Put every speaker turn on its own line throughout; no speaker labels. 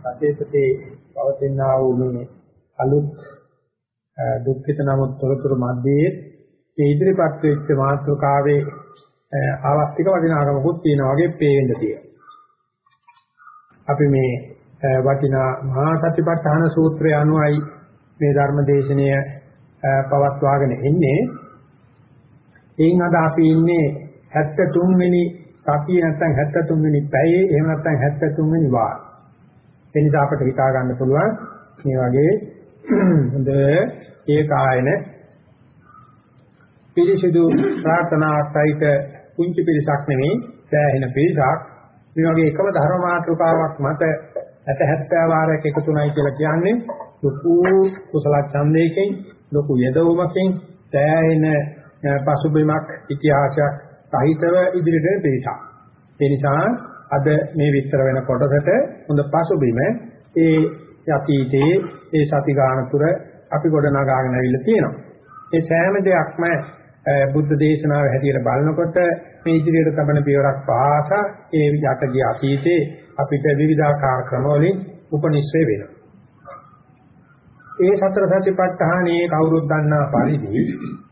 සතේපතේ පවතිනා වූ මේ අලුත් දුක්ඛිත නමුත් තොරතුරු මැදයේ මේ ඉදිරිපත් වෙච්ච මාතෘකාවේ ආවස්තික වටිනාකමකුත් තියෙනවා වගේ පේන්න තියෙනවා. අපි මේ වටිනා මහා සතිපට්ඨාන සූත්‍රය අනුවයි මේ ධර්ම දේශනය පවත්වාගෙන එන්නේ. එයින් අද අපි ඉන්නේ 73 වෙනි සතිය නැත්නම් 73 වෙනි පැයේ එහෙම නැත්නම් 73 වෙනි වාර. ඒ නිසා අපිට හිතා ගන්න පුළුවන් මේ වගේ හොඳ ඒකායන පිරිසිදු ප්‍රාර්ථනාවක් සහිත කුංචි පිරිසක් නෙමෙයි සෑහෙන පිරිසක් මේ වගේ එකම ධර්ම මාතෘකාවක් මත 70 වාරයක් එකතුණයි කියලා කියන්නේ ලොකු කුසල ඡන්දයකින් ලොකු යදවමකින් සෑහෙන පසුබිමක් ඉතිහාසයක් සහිතව ඉදිරියට පිරිසක්. ඒ නිසා අද මේ විස්තර වෙන කොටසට හොඳ පසුබිම ඒ යතීතේ ඒ සති ගාන තුර අපි ගොඩ නගාගෙන ඇවිල්ලා තියෙනවා. ඒ සෑම දෙයක්ම බුද්ධ දේශනාව හැටියට බලනකොට මේ ඉදිරියට තබන පියවරක් පාසා ඒ යට ගිය අතීතේ අපිට විවිධාකාර ක්‍රමවලින් උපනිශ්‍රේ වෙනවා. ඒ සතර සතිපට්ඨානයේ කවුරුත් දන්නා පරිදි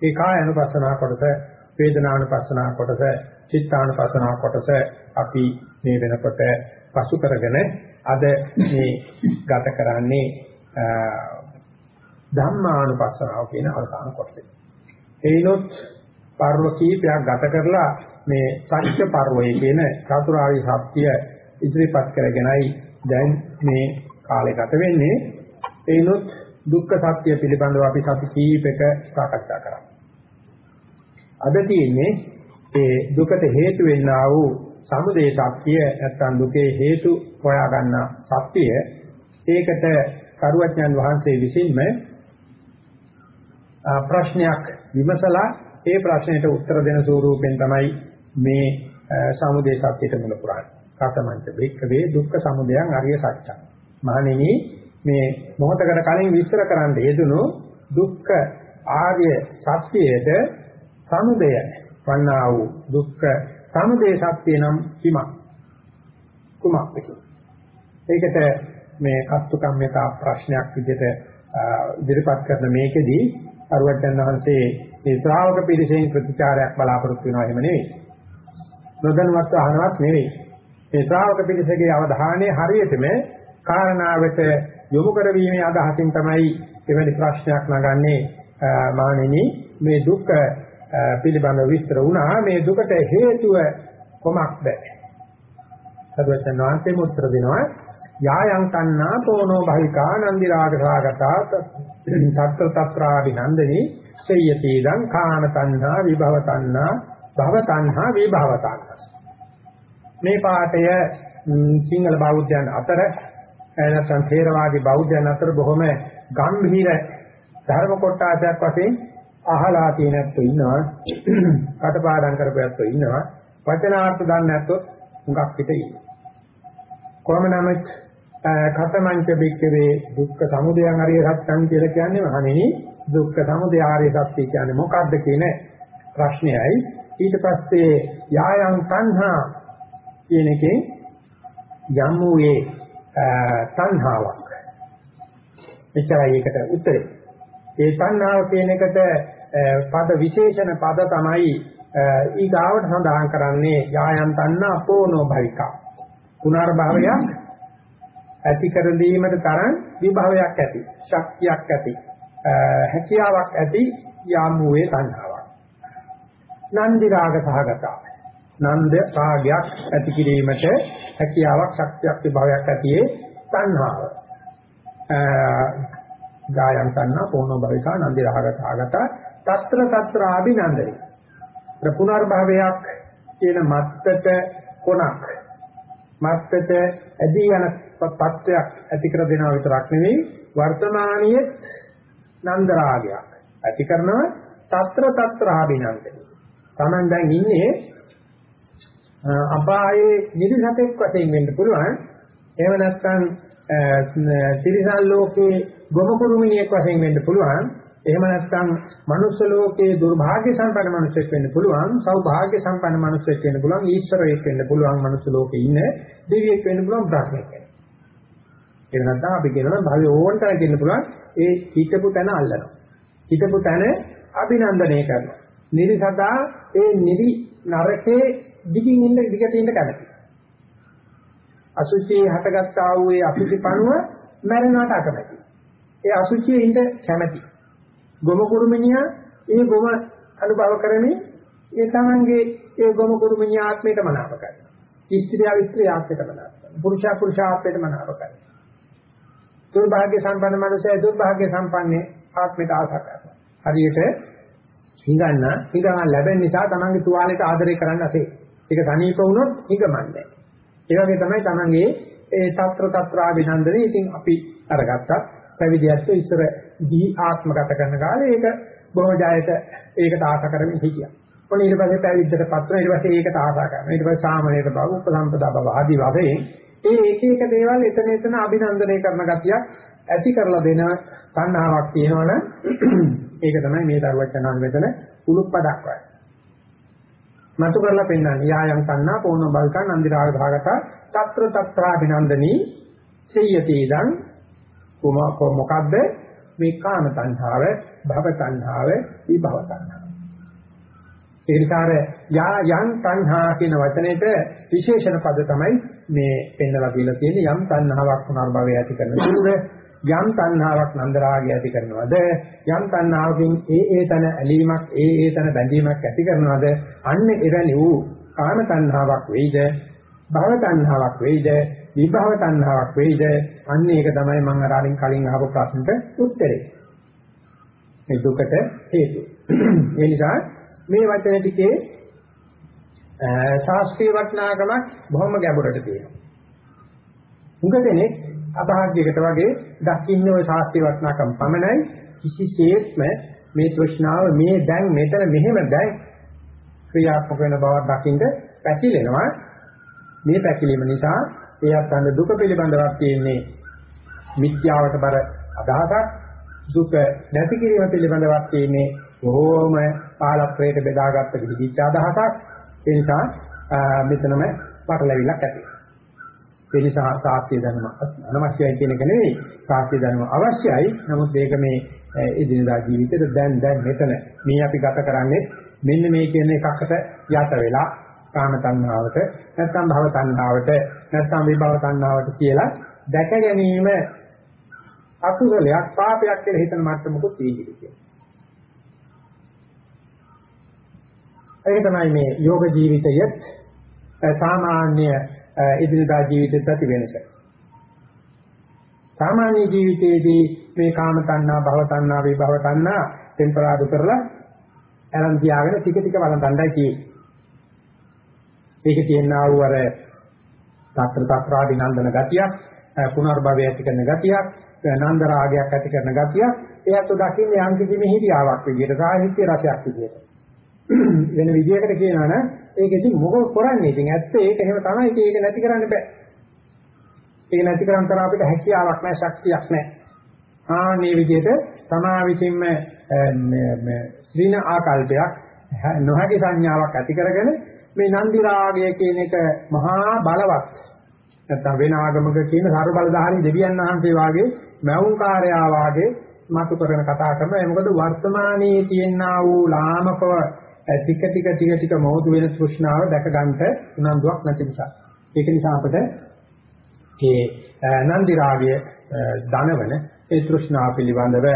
ඒ කාය අනුපස්සනා කොටස, වේදනානුපස්සනා කොටස, චිත්තානුපස්සනා කොටස අපි මේ වෙනකොට පසු කරගෙන අද මේ ගත කරන්නේ ධම්මානුපස්සනාව කියන අවසාන කොටසේ. එයිනොත් පර්ව කීපයක් ගත කරලා මේ සත්‍ය පර්වයේ කියන චතුරාර්ය සත්‍ය ඉදිරිපත් කරගෙනයි දැන් මේ කාලය ගත වෙන්නේ. එයිනොත් දුක්ඛ සත්‍ය පිළිබඳව අපි සති කීපයක සාකච්ඡා කරා. අද තියෙන්නේ ඒ දුකට හේතු වෙන්නා වූ සමුදය සත්‍ය නැත්නම් දුකේ හේතු හොයා ගන්න සත්‍ය ඒකට කරුවඥන් වහන්සේ විසින්ම ප්‍රශ්නයක් විමසලා ඒ ප්‍රශ්නෙට උත්තර දෙන ස්වරූපෙන් තමයි මේ සමුදය සත්‍යයට මුල පුරන්නේ. කතමංච බික්කවේ දුක්ඛ සමුදයං අරිය සත්‍යං. මහණෙනි මේ මොහතකට කලින් විස්තර කරන්න යෙදුණු දුක්ඛ ආර්ය සත්‍යයේද සමුදය වන්නා වූ දුක්ඛ සමුදය සත්‍ය නම් කිමක්? කුමක්ද ඒකට මේ කත්තු කම්මිතා ප්‍රශ්නයක් විදිහට ඉදිරිපත් කරන මේකෙදී අරුවචන් වහන්සේ මේ ශ්‍රාවක පිරිසෙන් ප්‍රතිචාරයක් බලාපොරොත්තු වෙනවා එහෙම නෙවෙයි. නොදැනුවත් අහනවත් නෙවෙයි. මේ ශ්‍රාවක පිරිසගේ අවධානය හරියටම කාරණාවට යොමු කරවීමේ අදහසින් තමයි එවැනි ප්‍රශ්නයක් නගන්නේ මානෙනි මේ දුක් පිළිබඳව විස්තර වුණා මේ දුකට හේතුව කොමක්ද? සර්වචන් වහන්සේ උත්තර දෙනවා යායන් කන්නා තෝනෝ භවිකා නන්දි රාග සාගතා සත්‍ය තත්‍රාදි නන්දනි සේයති දං කාම තණ්හා විභව තණ්හා භව තණ්හා විභව තණ්හා මේ පාඩය සිංහල බෞද්ධයන් අතර නැත්නම් ථේරවාදී බෞද්ධයන් අතර බොහොම ගම්භීර ධර්ම කොටාසයක් වශයෙන් අහලා තියෙනත් ඉන්නවා. කටපාඩම් කරපුවත් ඉන්නවා. වචනාර්ථ දන්නේ නැත්නම් හුඟක් පිට ඉන්නවා කොහොම නමුත් කතමංච බික්කවේ දුක්ඛ සමුදයං අරිය සත්‍යං කියලා කියන්නේ මහණෙනි දුක්ඛ සමුදය ආර්ය සත්‍ය කියන්නේ මොකක්ද කියන ප්‍රශ්නයයි. ඊට පස්සේ යායන් තණ්හා කියන එකෙන් යම් වූයේ තණ්හාවක්. එච්චරයි ඒකට උත්තරේ. ඒ තණ්හාව කියන එකට පද විශේෂණ පද තමයි ඊගාවට සඳහන් කරන්නේ යායන් තණ්හා අපෝනෝ භවිකා. පුනර්භවයක් ඇති කර දීමට තරම් විභවයක් ඇති ශක්තියක් ඇති හැකියාවක් ඇති යාමුවේ සංහාවක් නන්දි රාග සහගත. නන්ද රාගයක් ඇති කිරීමට හැකියාවක් ශක්තියක් විභවයක් ඇතියේ සංහාව ගායන් තණ්හා පොණෝ භවිකා නන්දි රාග සහගත. తත්‍ර తත්‍ර අභිනන්දරි පුනර්භවයක් කියන මත්තට කොනක්. මත්තට ඇදී යන තත්වයක් ඇති කර දෙනවා විතරක් නෙවෙයි වර්තමානයේ නන්දරාගයක් ඇති කරනව తත්‍ර తත්‍ර අභිනන්දරි Taman දැන් ඉන්නේ අපායේ නිදිසතෙක් වශයෙන් වෙන්න පුළුවන්. එහෙම නැත්නම් තිරිසන් ලෝකේ ගොම කුරුමිනියෙක් වශයෙන් වෙන්න පුළුවන්. එහෙම නැත්නම් මනුස්ස ලෝකයේ දුර්භාග්‍ය සම්පන්න මිනිසෙක් වෙන්න පුළුවන්, සෞභාග්‍ය සම්පන්න මිනිසෙක් වෙන්න පුළුවන්, ඊශ්වරයෙක් වෙන්න පුළුවන්, මනුස්ස ලෝකේ ඉන්න දෙවියෙක් වෙන්න පුළුවන්, බ්‍රහ්මයෙක් වෙන්න. ඒක නැත්නම් අපි කියනවා භවයේ ඕන තරම් කියන්න පුළුවන් ඒ හිතපු තැන අල්ලනවා. හිතපු තැන අභිනන්දනය කරනවා. නිරිසදා ඒ නිරි නරකේ දිගින් ඉන්න දිගට ඉන්න කැමති. අසුචි හටගත්තා වූ ඒ අසුචි පණුව මැරෙනවට අකමැති. ඒ අසුචියේ ඉන්න කැමති. ගොම කුරුමිනියා ඒ ගොම අනුභව කරමින් ඒ තමන්ගේ ඒ ගොම කුරුමිනිය ආත්මයට මනාප කරනවා. ස්ත්‍රිය ස්ත්‍රී ආත්මයට මනාප කරනවා. පුරුෂයා පුරුෂ ආත්මයට මනාප කරනවා. දුර්භාග්‍ය සම්පන්න මනුස්සය දුර්භාග්‍ය සම්පන්නේ ආත්මයට ආශා කරනවා. හරියට හිඟන්න හිඟන්න ලැබෙන නිසා තමන්ගේ තුවාලයට ආදරය කරන්න ඇසේ. ඒක සනීප වුණොත් හිඟමන්නේ. ඒ වගේ තමයි තමන්ගේ ඒ తත්‍ර తත්‍රා විනන්දනේ ඉතින් අපි අරගත්තා. පැවිදියත් ඉස්සර දී ආත්මගත කරන කාලේ ඒක බොහෝ ජයයට ඒකට ආශා කරමින් හිටියා. ඔන්න ඊට පස්සේ පැවිද්දට පත්වන ඊට පස්සේ ඒකට ආශා කරනවා. ඊට පස්සේ සාමණේර බව, උපසම්පදා බව ආදී වශයෙන් ඒ එක එක දේවල් එතන එතන අභිනන්දනය කරන ගතියක් ඇති කරලා දෙන තණ්හාවක් තියෙනවනේ ඒක තමයි මේ දරුවචනන් මෙතන උලුප්පදක් වයි. මතු කරලා පෙන්වන්නේ යායන් තණ්හා පෝන බල්කන් අන්දිරාග භාගත తත්‍ර తත්‍රාභිනන්දනී සියති ඉදං මොකද්ද මේ කාම තණ්හාව භව තණ්හාව විභව තණ්හාව. ඒ නිසා යා යන් තණ්හා කියන වචනේට විශේෂණ පද තමයි මේ පෙන්නලා දීලා තියෙන්නේ. යම් තණ්හාවක් පුනර්භවය ඇති කරන සුළුද යම් තණ්හාවක් නන්දරාගය ඇති කරනවද යම් තණ්හාවකින් ඒ ඒ තන ඇලීමක් ඒ ඒ තන බැඳීමක් ඇති කරනවද අන්න එවැනි වූ කාම තණ්හාවක් වෙයිද භව තණ්හාවක් වෙයිද විභව තණ්හාවක් වෙයිද අන්න ඒක තමයි මම අර අරින් කලින් අහපු ප්‍රශ්නට උත්තරේ මේ දුකට හේතුව ඒ නිසා මේ වචන ටිකේ ශාස්ත්‍රීය වටිනාකමක් බොහොම ගැඹුරට තියෙනවා. උඟ දෙනෙක් අභාග්‍යයකට වගේ දකින්න ওই ශාස්ත්‍රීය වටිනාකම් පමණයි කිසිසේත්ම මේ තෘෂ්ණාව මේ දැන් මෙතන මෙහෙම දැන් ක්‍රියාත්මක වෙන බවක් දකින්න පැකිලෙනවා. මේ පැකිලීම නිසා එයත් අන්න දුක පිළිබඳවක් තියෙන්නේ මිත්‍යාවට බර අදහසක්. දුක නැති කිරීම පිළිබඳවක් තියෙන්නේ බොහෝම පාලත්‍රයට බෙදාගත්ත විදිහට අදහසක්. ඒ නිසා මෙතනම පටලැවිල්ලක් ඇති. ඒ නිසා සාස්ත්‍ය ධර්ම අනවශ්‍යයි කියන එක නෙවෙයි. සාස්ත්‍ය ධර්ම අවශ්‍යයි. නමුත් ඒක මේ එදිනදා ජීවිතේට දැන් දැන් මෙතන මේ අපි ගත කරන්නේ මෙන්න මේ කියන එකකට යට වෙලා කාම තණ්හාවට නැත්නම් භව තණ්හාවට නැත්නම් විභව තණ්හාවට කියලා දැක ගැනීම අකුසලයක් පාපයක් කියලා හිතන මට්ටමකුත් තියෙනවා ඒක තමයි මේ යෝග ජීවිතය සාමාන්‍ය ඉදිරියදා ජීවිතෙත් ඇති වෙනස. සාමාන්‍ය ජීවිතයේදී මේ කාම තණ්හා, භව තණ්හා, විභව තණ්හා ටෙම්පරාදු කරලා අරන් තියාගෙන ටික ටික වළඳන්නයි තියෙන්නේ. ඒක තියෙනා වූ අර తත්‍ර తත්‍රාදි නන්දන ගතියක්, පුනර්භවය ඇති කරන ගතියක්, නන්ද රාගයක් ඇති කරන ගතියක්, එයත් දකින්නේ යම් කිසි මෙහිදියාවක් විදිහට, සාහිත්‍ය රසයක් විදිහට. වෙන විදියකට කියනවා නම් ඒක ඉතින් මොකද කරන්නේ? ඉතින් ඇත්ත ඒක එහෙම තමයි. ඉතින් ඒක නැති කරන්න බෑ. ඒක නැති කරන් තර අපිට හැකියාවක් නැහැ, ශක්තියක් නැහැ. ආ මේ විදිහට තමා විසින්ම මේ ශ්‍රීන ආකල්පයක් නොහැකි සංඥාවක් ඇති කරගෙන මේ නන්දි රාගය කියන එක මහා බලවත් නැත්නම් වෙන ආගමක කියන සර්ව බලධාරී දෙවියන් වහන්සේ වාගේ මෞංකාරයා වාගේ මතු කරන කතා කරනවා. මොකද වර්තමානයේ තියෙනා වූ ලාමකව ටික ටික ටික ටික මොහොත වෙන තෘෂ්ණාව දැක ගන්නට උනන්දුවක් නැති නිසා. ඒක නිසා අපිට මේ නන්දි රාගය ධනවන ඒ තෘෂ්ණාව පිළිබඳව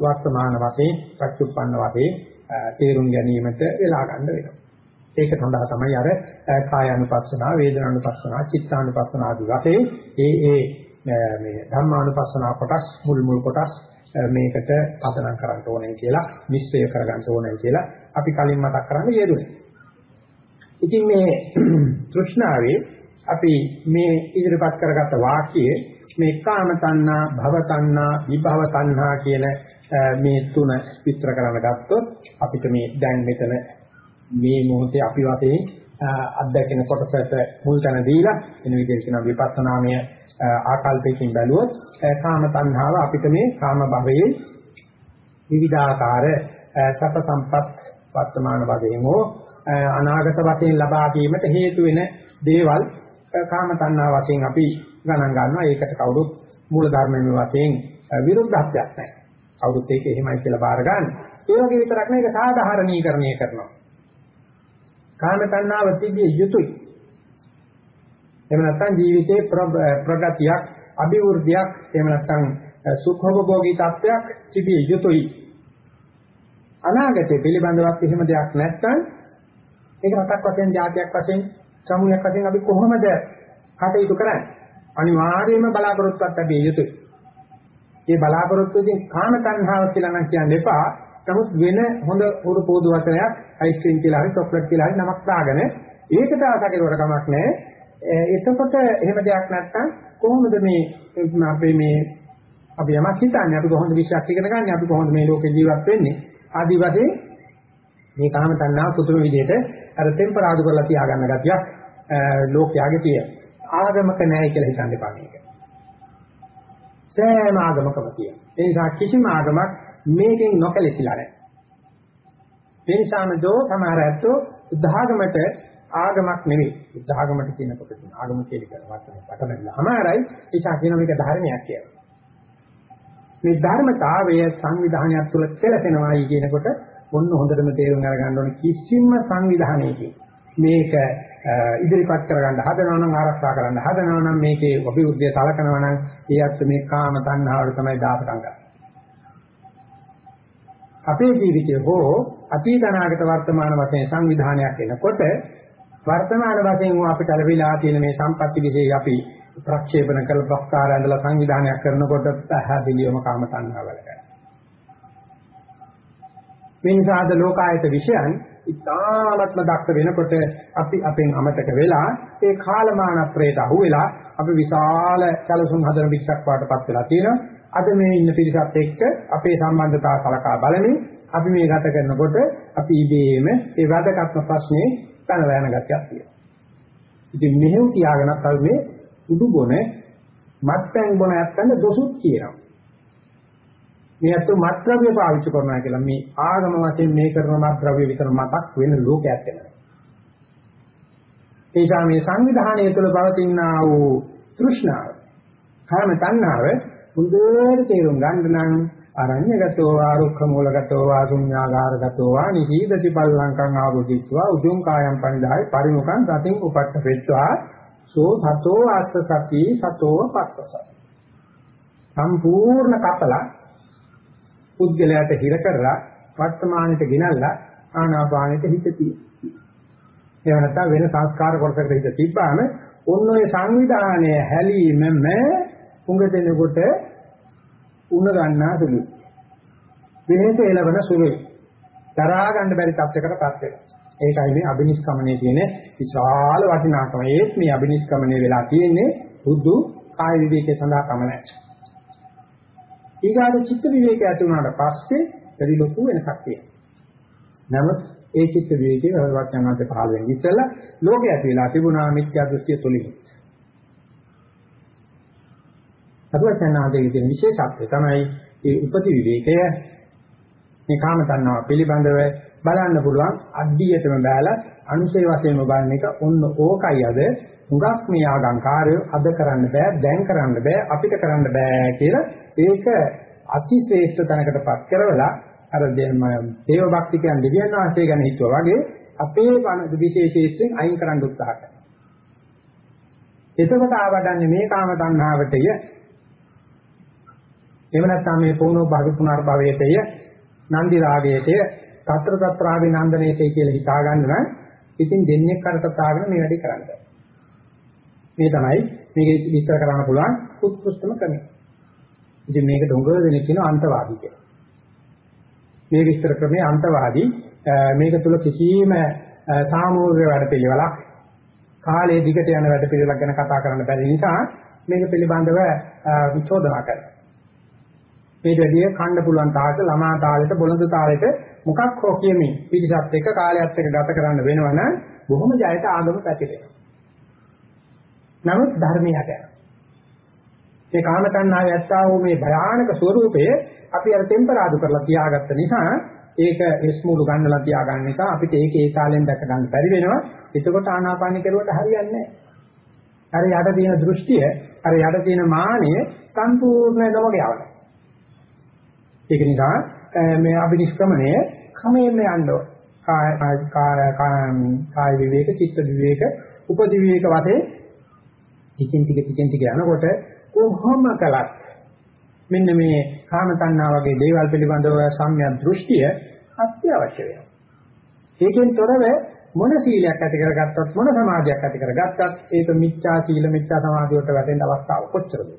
වර්තමාන වශයෙන් පච්චුප්පන්න වශයෙන් තේරුම් ගැනීමට වෙලා ගන්න වෙනවා. ඒක සඳහා තමයි අර කායानुපස්සනා, වේදනානුපස්සනා, චිත්තානුපස්සනා ආදී වශයෙන් ඒ ඒ මේ ධම්මානුපස්සනා කොටස් මුල් මුල් කොටස් මේකට පදනම් කරන්න ඕනේ කියලා නිශ්චය කරගන්න ඕනේ කියලා අපි කලින් මතක් කරන්න යෙදුනේ. ඉතින් මේ තෘෂ්ණාවේ අපි මේ ඉදිරිපත් කරගත්ත වාක්‍යයේ මේ කාම තණ්හා, භව තණ්හා, විභව තණ්හා කියන මේ තුන විස්තර කරන්න ගත්තොත් අපිට මේ දැන් මෙතන මේ මොහොතේ අපි වශයෙන් අත්දැකෙන කොටසට මුල් තැන දීලා එන විදිහට කියන විපස්සනාමය ආකල්පයකින් බැලුවොත් කාම තණ්හාව අපිට මේ කාම භවයේ විවිධාකාර සත සම්පත් වර්තමාන වශයෙන් හෝ අනාගත වශයෙන් ලබා ගැනීමට හේතු වෙන දේවල් කාම තණ්හා වශයෙන් අපි ගණන් ගන්නවා. ඒකට කවුරුත් මූල ධර්මයේ වශයෙන් විරුද්ධත්වයක් නැහැ. කවුරුත් ඒක එහෙමයි කියලා බාර ගන්න. ඒ වගේ විතරක් නෙවෙයි ඒක සාධාරණීකරණය කරනවා. කාම තණ්හාව තිබිය යුතුයි. එහෙම නැත්නම් ජීවිතේ ප්‍රගතියක්, අභිවෘද්ධියක්, එහෙම නැත්නම් සුඛෝපභෝගී තත්ත්වයක් තිබිය යුතුයි. අනාගතය පිළිබඳවත් එහෙම දෙයක් නැත්නම් ඒක රටක් වශයෙන්, ජාතියක් වශයෙන්, සමූහයක් වශයෙන් අපි කොහොමද කටයුතු කරන්නේ? අනිවාර්යයෙන්ම බලාපොරොත්තුවක් ලැබිය යුතුයි. මේ බලාපොරොත්තුකින් කාම තණ්හාව කියලා නම් කියන්න එපා. නමුත් වෙන හොඳ උරු පොදු වචනයක් අයිස්ක්‍රීම් කියලා හරි චොක්ලට් කියලා හරි නමක් දාගෙන ඒකට ආසකේවට කමක් නැහැ. එතකොට එහෙම දෙයක් නැත්නම් කොහොමද මේ අපේ මේ අපි යමක් හිතන්නේ? අපි කොහොමද විශ්වාස ඉගෙන ගන්න? අපි කොහොමද මේ ලෝකේ ජීවත් වෙන්නේ? ආදි වශයෙන් මේ කාම තණ්හාව පුදුම විදිහට අර ටෙම්පරාදු කරලා තියාගන්න ගතියක් ලෝකයාගේ තියෙන. ආගමක නැහැ කියලා හිතන්න එපා මේක. සෑම ආගමකම තියෙන. ඒ නිසා කිසිම ආගමක් මේකෙන් නොකැලෙසිලා නැහැ. ඒ නිසාම දෝ සමහර ඇත්තෝ උදාගමට ආගමක් නෙවෙයි. උදාගමට කියනකොට ආගම කියලා කියන වචනේ පටලැවිලා අමාරයි ඒ නිසා කියන මේක ධර්මයක් කියලා. මේ ධර්මතාවය සංවිධානයක් තුළ කෙලසෙනවායි කියනකොට ඔන්න හොඳටම තේරුම් අරගන්න ඕනේ කිසිම සංවිධානයකින්. මේක ඉදිරිපත් කරගන්න හදනවා නම් ආරක්ෂා කරන්න හදනවා නම් මේකේ අභිවෘද්ධිය සලකනවා නම් ඒ අත් මේ කාම තණ්හාවට තමයි දාපටන් ගන්න. අපේ ජීවිතයේ හෝ අතීත අනාගත වර්තමාන වශයෙන් සංවිධානයක් එනකොට වර්තමාන වශයෙන් අපිට ලැබිලා තියෙන මේ සම්පත්‍ති විශේෂ අපි ප්‍රක්ෂේපණ කළ ප්‍රස්කාර ඇඳලා සංවිධානයක් කරනකොට පැහැදිලිවම කාම තණ්හාව වැඩ මේ නිසාද ලෝකායත විෂයන් ඉතාමත්ම දක්ෂ වෙනකොට අපි අපෙන් අමතක වෙලා ඒ කාලමානත්‍රයට අහු වෙලා අපි විශාල සැලසුම් හදන විශ්ක් වාටපත් වෙලා තියෙනවා. අද මේ ඉන්න පිරිසත් එක්ක අපේ සම්බන්ධතාව සලකා බලමින් අපි මේ ගත කරනකොට අපි ඉබේම ඒ වැදගත්ම ප්‍රශ්නේ පැනලා යන ගතියක් තියෙනවා. ඉතින් මෙහෙම තියාගෙන අපි මේ උඩු බොන මත්පැන් බොන ඇත්තන්ට දොසුත් කියනවා. මේ අත මත්ද්‍රව්‍ය පාවිච්චි කරනවා කියලා මේ ආගම වශයෙන් මේ කරන මත්ද්‍රව්‍ය විතර මතක් වෙන ලෝකයක් වෙනවා. ඒ නිසා මේ සංවිධානය තුළ පවතිනා වූ තෘෂ්ණාව, කාම තණ්හාව හොඳට තේරුම් ගන්න නම් අරඤ්‍යගතෝ ආරුක්ඛ මූලගතෝ වා ශුඤ්ඤාගාරගතෝ වා නිහීදති පල්ලංකං ආවුදිත්වා උජුං කායම් පනිදාය පරිමුඛං සතින් උපට්ඨපෙත්වා සෝ සතෝ ආස්ස සති සතෝ පස්සස සම්පූර්ණ කපලා පුද්ගලයාට හිර කරලා වර්තමානෙට ගෙනල්ලා ආනාපානෙට හිත තියෙනවා. ඒ නැත්නම් වෙන සංස්කාර කොටසකට හිත තිබ්බාම ඔන්න ඔය සංවිධානය හැලීමම උඟ දෙනකොට උණ ගන්නා සුළු. වෙහෙස එළවන සුළුයි. තරහා ගන්න බැරි තත්යකටපත් වෙනවා. ඒකයි මේ අබිනිෂ්ක්‍මණයේ තියෙන විශාල වටිනාකම. ඒත් මේ අබිනිෂ්ක්‍මණය වෙලා තියෙන්නේ බුදු කාය විවේකයේ සඳහා පමණයි. ඊගාට චිත්ත විවේකය ඇති වුණාට පස්සේ වැඩි ලොකු වෙනසක් තියෙනවා. නමුත් ඒ චිත්ත විවේකයේ වචනාන්ත පහළ වෙන ඉස්සෙල්ලා ලෝකයේ ඇති වෙලා තිබුණා මිත්‍යා දෘෂ්ටිය තුලින්. අතුවචනාදී කියන විශේෂත්වය තමයි ඒ උපති විවේකය මේ කාම තණ්හාව පිළිබඳව බලන්න පුළුවන් අඩියටම බෑලා අනුශේ වශයෙන්ම බලන එක ඔන්න ඕකයි අද හුඟක් මේ ආගංකාරය අද කරන්න බෑ දැන් කරන්න බෑ අපිට කරන්න බෑ කියලා ඒක අතිශ්‍රේෂ්ඨ තැනකටපත් කරවලා අර දේව භක්ති කියන දෙවියන් වහන්සේ ගැන හිතුවා වගේ අපේ විශේෂයෙන් අයින් කරන්න උත්සාහ කරනවා. එතකොට ආවඩන්නේ මේ කාම තණ්හාවටය. එහෙම නැත්නම් මේ පොණෝ භාග පුනර්භවයටය, නන්දි රාගයටය, తත්‍ර తත්‍රාගේ නන්දනයටය කියලා හිතා ගන්න නම් ඉතින් දෙන්නේ කරකතාගෙන මේ වැඩේ කරන්නේ. මේ තමයි මේක විස්තර කරන්න පුළුවන් උත්කෘෂ්ඨම ක්‍රමය. ඉතින් මේක ඩොංග දෙනෙක් කියන අන්තවාදී කියලා. මේ විස්තර ක්‍රමයේ අන්තවාදී මේක තුල කිසිම සාමූහික වැඩපිළිවෙලක් කාලයේ දිගට යන වැඩපිළිවෙලක් ගැන කතා කරන්න බැරි නිසා මේක පිළිබඳව විචෝදනා කරනවා. මේ දෙවිය කන්න පුළුවන් තාලෙට ළමා තාලෙට බොළඳ තාලෙට මොකක් හෝ කියමින් පිටිසත් එක්ක කාලයත් එක්ක ගත කරන්න වෙනවනම් බොහොම ජයට ආගම පැතිරෙනවා. නමුත් ධර්මයට යනවා. මේ කාම තණ්හාව ඇත්තා වූ මේ භයානක ස්වરૂපය අපි අර ටෙම්පරාදු කරලා තියාගත්ත නිසා ඒක එස්මුළු ගන්නලා තියාගන්න නිසා අපිට ඒක ඒ කාලෙන් දැක ගන්න බැරි වෙනවා. එතකොට ආනාපාන කෙරුවට හරියන්නේ නැහැ. අර යට තියෙන දෘෂ්ටිය, අර යට තියෙන මානය සම්පූර්ණ නොවග යවනවා. ඒක නිසා මේ අභිනිෂ්ක්‍මණය ක්‍රමයෙන්ම යන්න ඕන. කාය කාය කාය විවේක, චිත්ත විවේක, උපදි විවේක වශයෙන් ටිකෙන් ටික ටිකෙන් ටික යනකොට කොහොම කළත් මෙන්න මේ කාම තණ්හා වගේ දේවල් පිළිබඳව සම්‍යක් දෘෂ්ටිය අත්‍යවශ්‍ය වෙනවා. ඒකෙන් තොරව මොන සීලයක් ඇති කරගත්තත් මොන සමාධියක් ඇති කරගත්තත් ඒක මිච්ඡා සීල මිච්ඡා සමාධිය වලට වැටෙන්න අවස්ථාව කොච්චරද?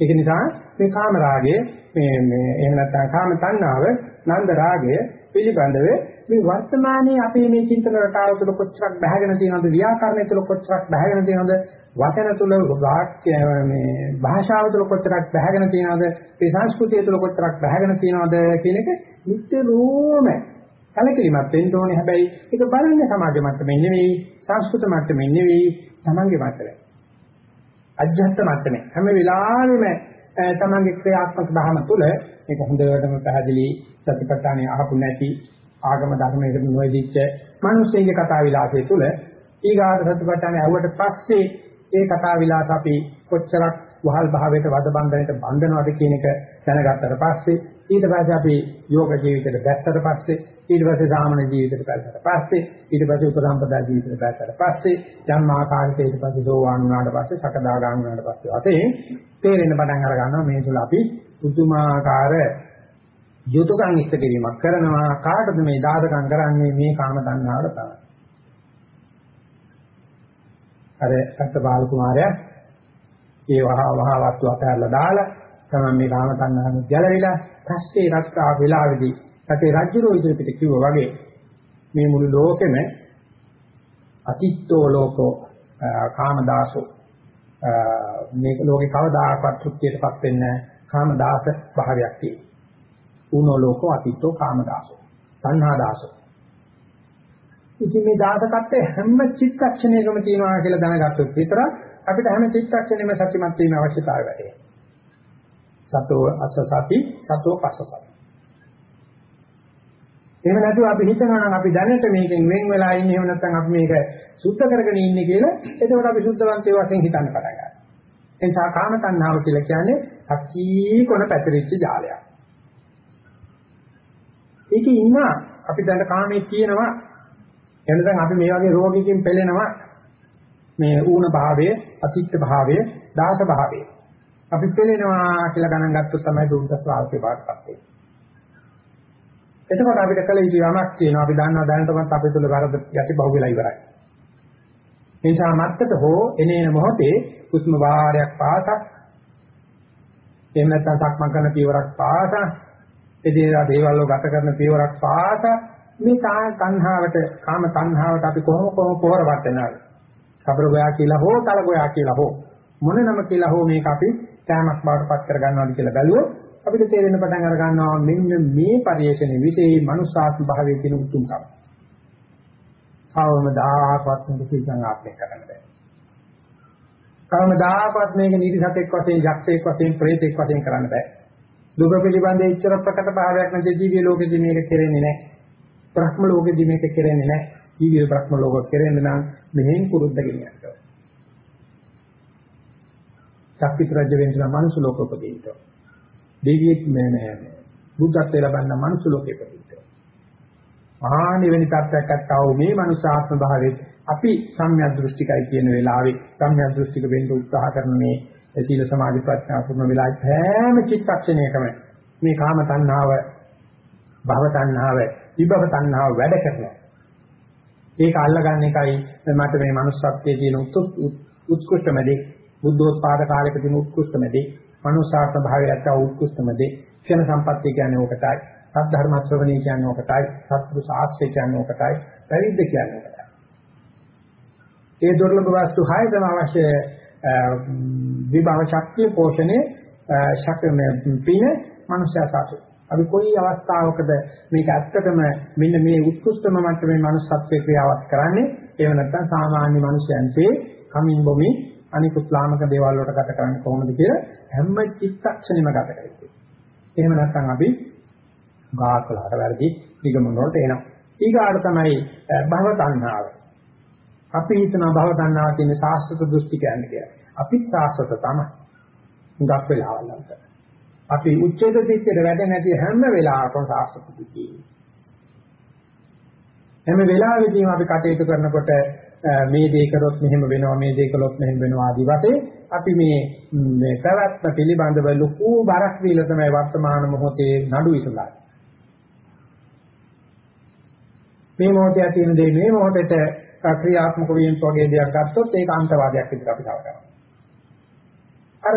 ඒක නිසා මේ කාම රාගය මේ මේ එහෙම නැත්නම් කාම තණ්හාව නන්ද රාගය පිළිබඳව මේ වර්තමානයේ අපේ මේ චින්තන රටාව තුළ කොච්චරක් බහගෙන තියෙනවද ව්‍යාකරණය තුළ කොච්චරක් බහගෙන තියෙනවද වචන තුළ වාක්‍ය මේ භාෂාව තුළ කොච්චරක් බහගෙන තියෙනවද මේ සංස්කෘතිය තුළ කොච්චරක් බහගෙන තියෙනවද කියන එක නිත්‍යලෝම කලකිරීමක් වෙන්න ඕනේ. හැබැයි ඒක බලන්නේ සමාජ මට්ටමේ නෙවෙයි සංස්කෘත මට්ටමේ නෙවෙයි තමන්ගේ මට්ටමේ. අධ්‍යාත්ම මට්ටමේ. හැම වෙලාවෙම තමන්ගේ ක්‍රියාත්මක ධර්ම තුළ මේක හොඳටම පැහැදිලි සතිපට්ඨානේ අහපු නැති ආගම ධර්මයකට නොයදිච්ච මිනිස්සෙගේ කතා විලාසය තුළ ඊගාට සතිපට්ඨානේ ඇහුවට පස්සේ ඒ කතා විලාස අපි කොච්චරක් වහල් භාවයට වද බන්ධනයට බන්ධනවද කියන එක දැනගත්තට පස්සේ ඊට පස්සේ අපි යෝග ජීවිතයට දැස්සට පස්සේ ඊට පස්සේ සාමන ජීවිතයට පැත්තට පස්සේ ඊට පස්සේ උපසම්පදා ජීවිතයට පැත්තට පස්සේ ජන්මාකාරිත ඊට පස්සේ සෝවාන් වුණාට පස්සේ සකදාගාම වුණාට පස්සේ වතේ තේරෙන පටන් අර ගන්නවා මේ තුල අපි පුදුමාකාර යුතුයකම් ඉෂ්ට කිරීමක් කරනවා. කාටද මේ දායකම් කරන්නේ? මේ කාම තණ්හාවට තමයි. අර සත්පාල කුමාරයා ඒ වහා වහා වස්තු අතහැරලා දාලා තමයි මේ කාම තණ්හාවෙන් ගැලවිලා පස්සේ රක්කා වෙලාවේදී රටේ රජුරෝ ඉදිරියට කිව්වා වගේ මේ මුළු ලෝකෙම අතිත්තෝ ලෝකෝ කාමදාසෝ මේක ලෝකේ කවදාකවත් තෘප්තියටපත් වෙන්නේ කාමදාස භාවයක් තියෙනවා. උනෝ ලෝකෝ අතිත්තෝ කාමදාසෝ. තණ්හාදාසෝ. ඉතින් මේ දාසකත්වය හැම චිත්තක්ෂණයකම තියෙනවා කියලා දැනගත්තොත් විතර අපිට හැම චිත්තක්ෂණෙම සත්‍යමත් වීම අවශ්‍යතාවය වැඩි. සතෝ අස්ස සති සතෝ පස්ස සති. එහෙම නැතුව අපි හිතනවා නම් අපි දැනට මේකෙන් වෙන් වෙලා ඉන්නේ එහෙම නැත්නම් අපි මේක සුද්ධ කරගෙන ඉන්නේ කියලා එතකොට අපි සුද්ධවන්තයෝ වශයෙන් හිතන්න පටන් ගන්නවා. ඒ නිසා කාම තණ්හාව කියලා කියන්නේ අකීකොන පැතිරිච්ච ජාලයක්. ඒකේ ඉන්න අපි දැන් කාමයේ කියනවා එනනම් අපි මේ වගේ රෝගයකින් පෙළෙනවා මේ ඌණ භාවය, අතිත්ත භාවය, දාස භාවය. අපි පෙළෙනවා කියලා ගණන් ගත්තොත් තමයි දුක්ඛ ස්වභාවය පාඩපත් වෙන්නේ. එතකොට අපිට කල යුතු යමක් තියෙනවා. අපි දන්නවා දැනටමත් අපේ තුල වරද යටි බහුව වෙලා ඉවරයි. ඒ නිසා මත්තට හෝ එනේන මොහොතේ කුස්ම වාරයක් පාසක් එහෙම නැත්නම් සක්මන් කරන පියවරක් පාසා එදිනෙදා දේවල් වල ගත කරන පියවරක් පාසා මේ තණ්හාවට කාම තණ්හාවට අපි කොහොම කොහොම පොහොරවත් වෙනවද? කබර ගෝයා කියලා හෝ තල ගෝයා කියලා හෝ මොන නම කියලා හෝ මේක අපි කෑමක් බවට පත් කර ගන්නවාද කියලා බැලුවොත් අපිට තේරෙන පටන් අර ගන්නවා මෙන්න මේ පරිේශණය විශේෂ මනුෂ්‍යාත්ම භාවයේ තියෙන උතුම්කම. කවමදාකවත් මේක සිල්සංආත්මය කරන්න බෑ. කවමදාකවත් මේක නිරිසතෙක් වශයෙන්, යක්ෂයෙක් වශයෙන්, ප්‍රේතෙක් වශයෙන් කරන්න බෑ. දුක පිළිබඳ ඉච්ඡර ප්‍රකට භාවයක් නැති ජීවී ලෝකෙදී මේක කෙරෙන්නේ නැහැ. බ්‍රහ්ම ලෝකෙදී මේක කෙරෙන්නේ නැහැ. ජීවී බ්‍රහ්ම ලෝක කෙරෙන්නේ නම් මෙහෙන් කුරුද්ද ගෙනියන්න ඕන. ශක්ති රජ වෙන්න නම් මනුස්ස ලෝක උපදින්න ඕන. දෙවියෙක් නෑ බුද්ධත්වයේ ලබන්න මනුස්ස ලෝකෙ උපදින්න. ආනි වෙනි තත්ත්වයක් අත්තාව මේ මනුෂ්‍යාත්ම භාවයේ අපි සම්‍යක් දෘෂ්ටිකයි කියන වෙලාවේ සම්‍යක් දෘෂ්ටික වෙන්න උත්සාහ කරන මේ සීල සමාධි ප්‍රඥා පුරුණ වෙලාවේ හැම චිත්තක්ෂණයකම මේ කාම තණ්හාව භව තණ්හාව විභව තණ්හාව වැඩ කරනවා. ඒක අල්ලගන්න එකයි මට මේ manussත්වයේ තියෙන උත්කෘෂ්ඨම දේ බුද්ධෝත්පාද කාලයක තියෙන උත්කෘෂ්ඨම දේ මනුසාර්ථ භාවයට උත්කෘෂ්ඨම දේ ක්ෂණ සම්පත්තිය කියන්නේ ඕකටයි සද්ධර්ම ශ්‍රවණය කියන්නේ ඕකටයි සත්පුරුෂ ආශ්‍රය කියන්නේ ඕකටයි පරිද්ද කියන්නේ ඕකටයි. ඒ දුර්ලභ වස්තු හය තම අවශ්‍ය විභව ශක්තිය පෝෂණය ශක්තිය පින මනුෂ්‍ය සාසු අපි කොයි අවස්ථාවකද මේක ඇත්තටම මෙන්න මේ උත්කෘෂ්ඨම මට්ටමේ manussත්වයේ ක්‍රියාවක් කරන්නේ එහෙම නැත්නම් සාමාන්‍ය මිනිසයන්ගේ කමින් බොමි අනිකුත් ලාමක දේවල් වලට ගත කරන්නේ කොහොමද කියලා හැම චිත්තක්ෂණෙම ගත කරන්නේ. එහෙම නැත්නම් අපි ගාක් වලට වැඩි නිගමන වලට එනවා. ඊගාට තමයි භව තණ්හාව. අපි හිතන භව තණ්හාව තියෙන සාස්වත දෘෂ්ටි කියන්නේ කියලා. අපිත් සාස්වත තමයි. හුඟක් වෙලාවල් අතර. අපි උච්ඡේද දිච්චේද වැඩ නැති හැම වෙලාවකම සාස්වත දෘෂ්ටි. හැම වෙලාවෙදීම අපි කටයුතු කරනකොට මේ දේ කරොත් මෙහෙම වෙනවා මේ දේ කළොත් මෙහෙම වෙනවා ආදි වශයෙන් අපි මේ මේ පැවැත්ම පිළිබඳව ලොකු බරක් දීලා තමයි වර්තමාන මොහොතේ නඩු විසඳන්නේ. මේ මොහොතේ තියෙන දේ මේ මොහොතේට ක්‍රියාත්මක වීම වගේ දෙයක් ගත්තොත් ඒක අන්තවාදයක් විදිහට අපි තවනවා. අර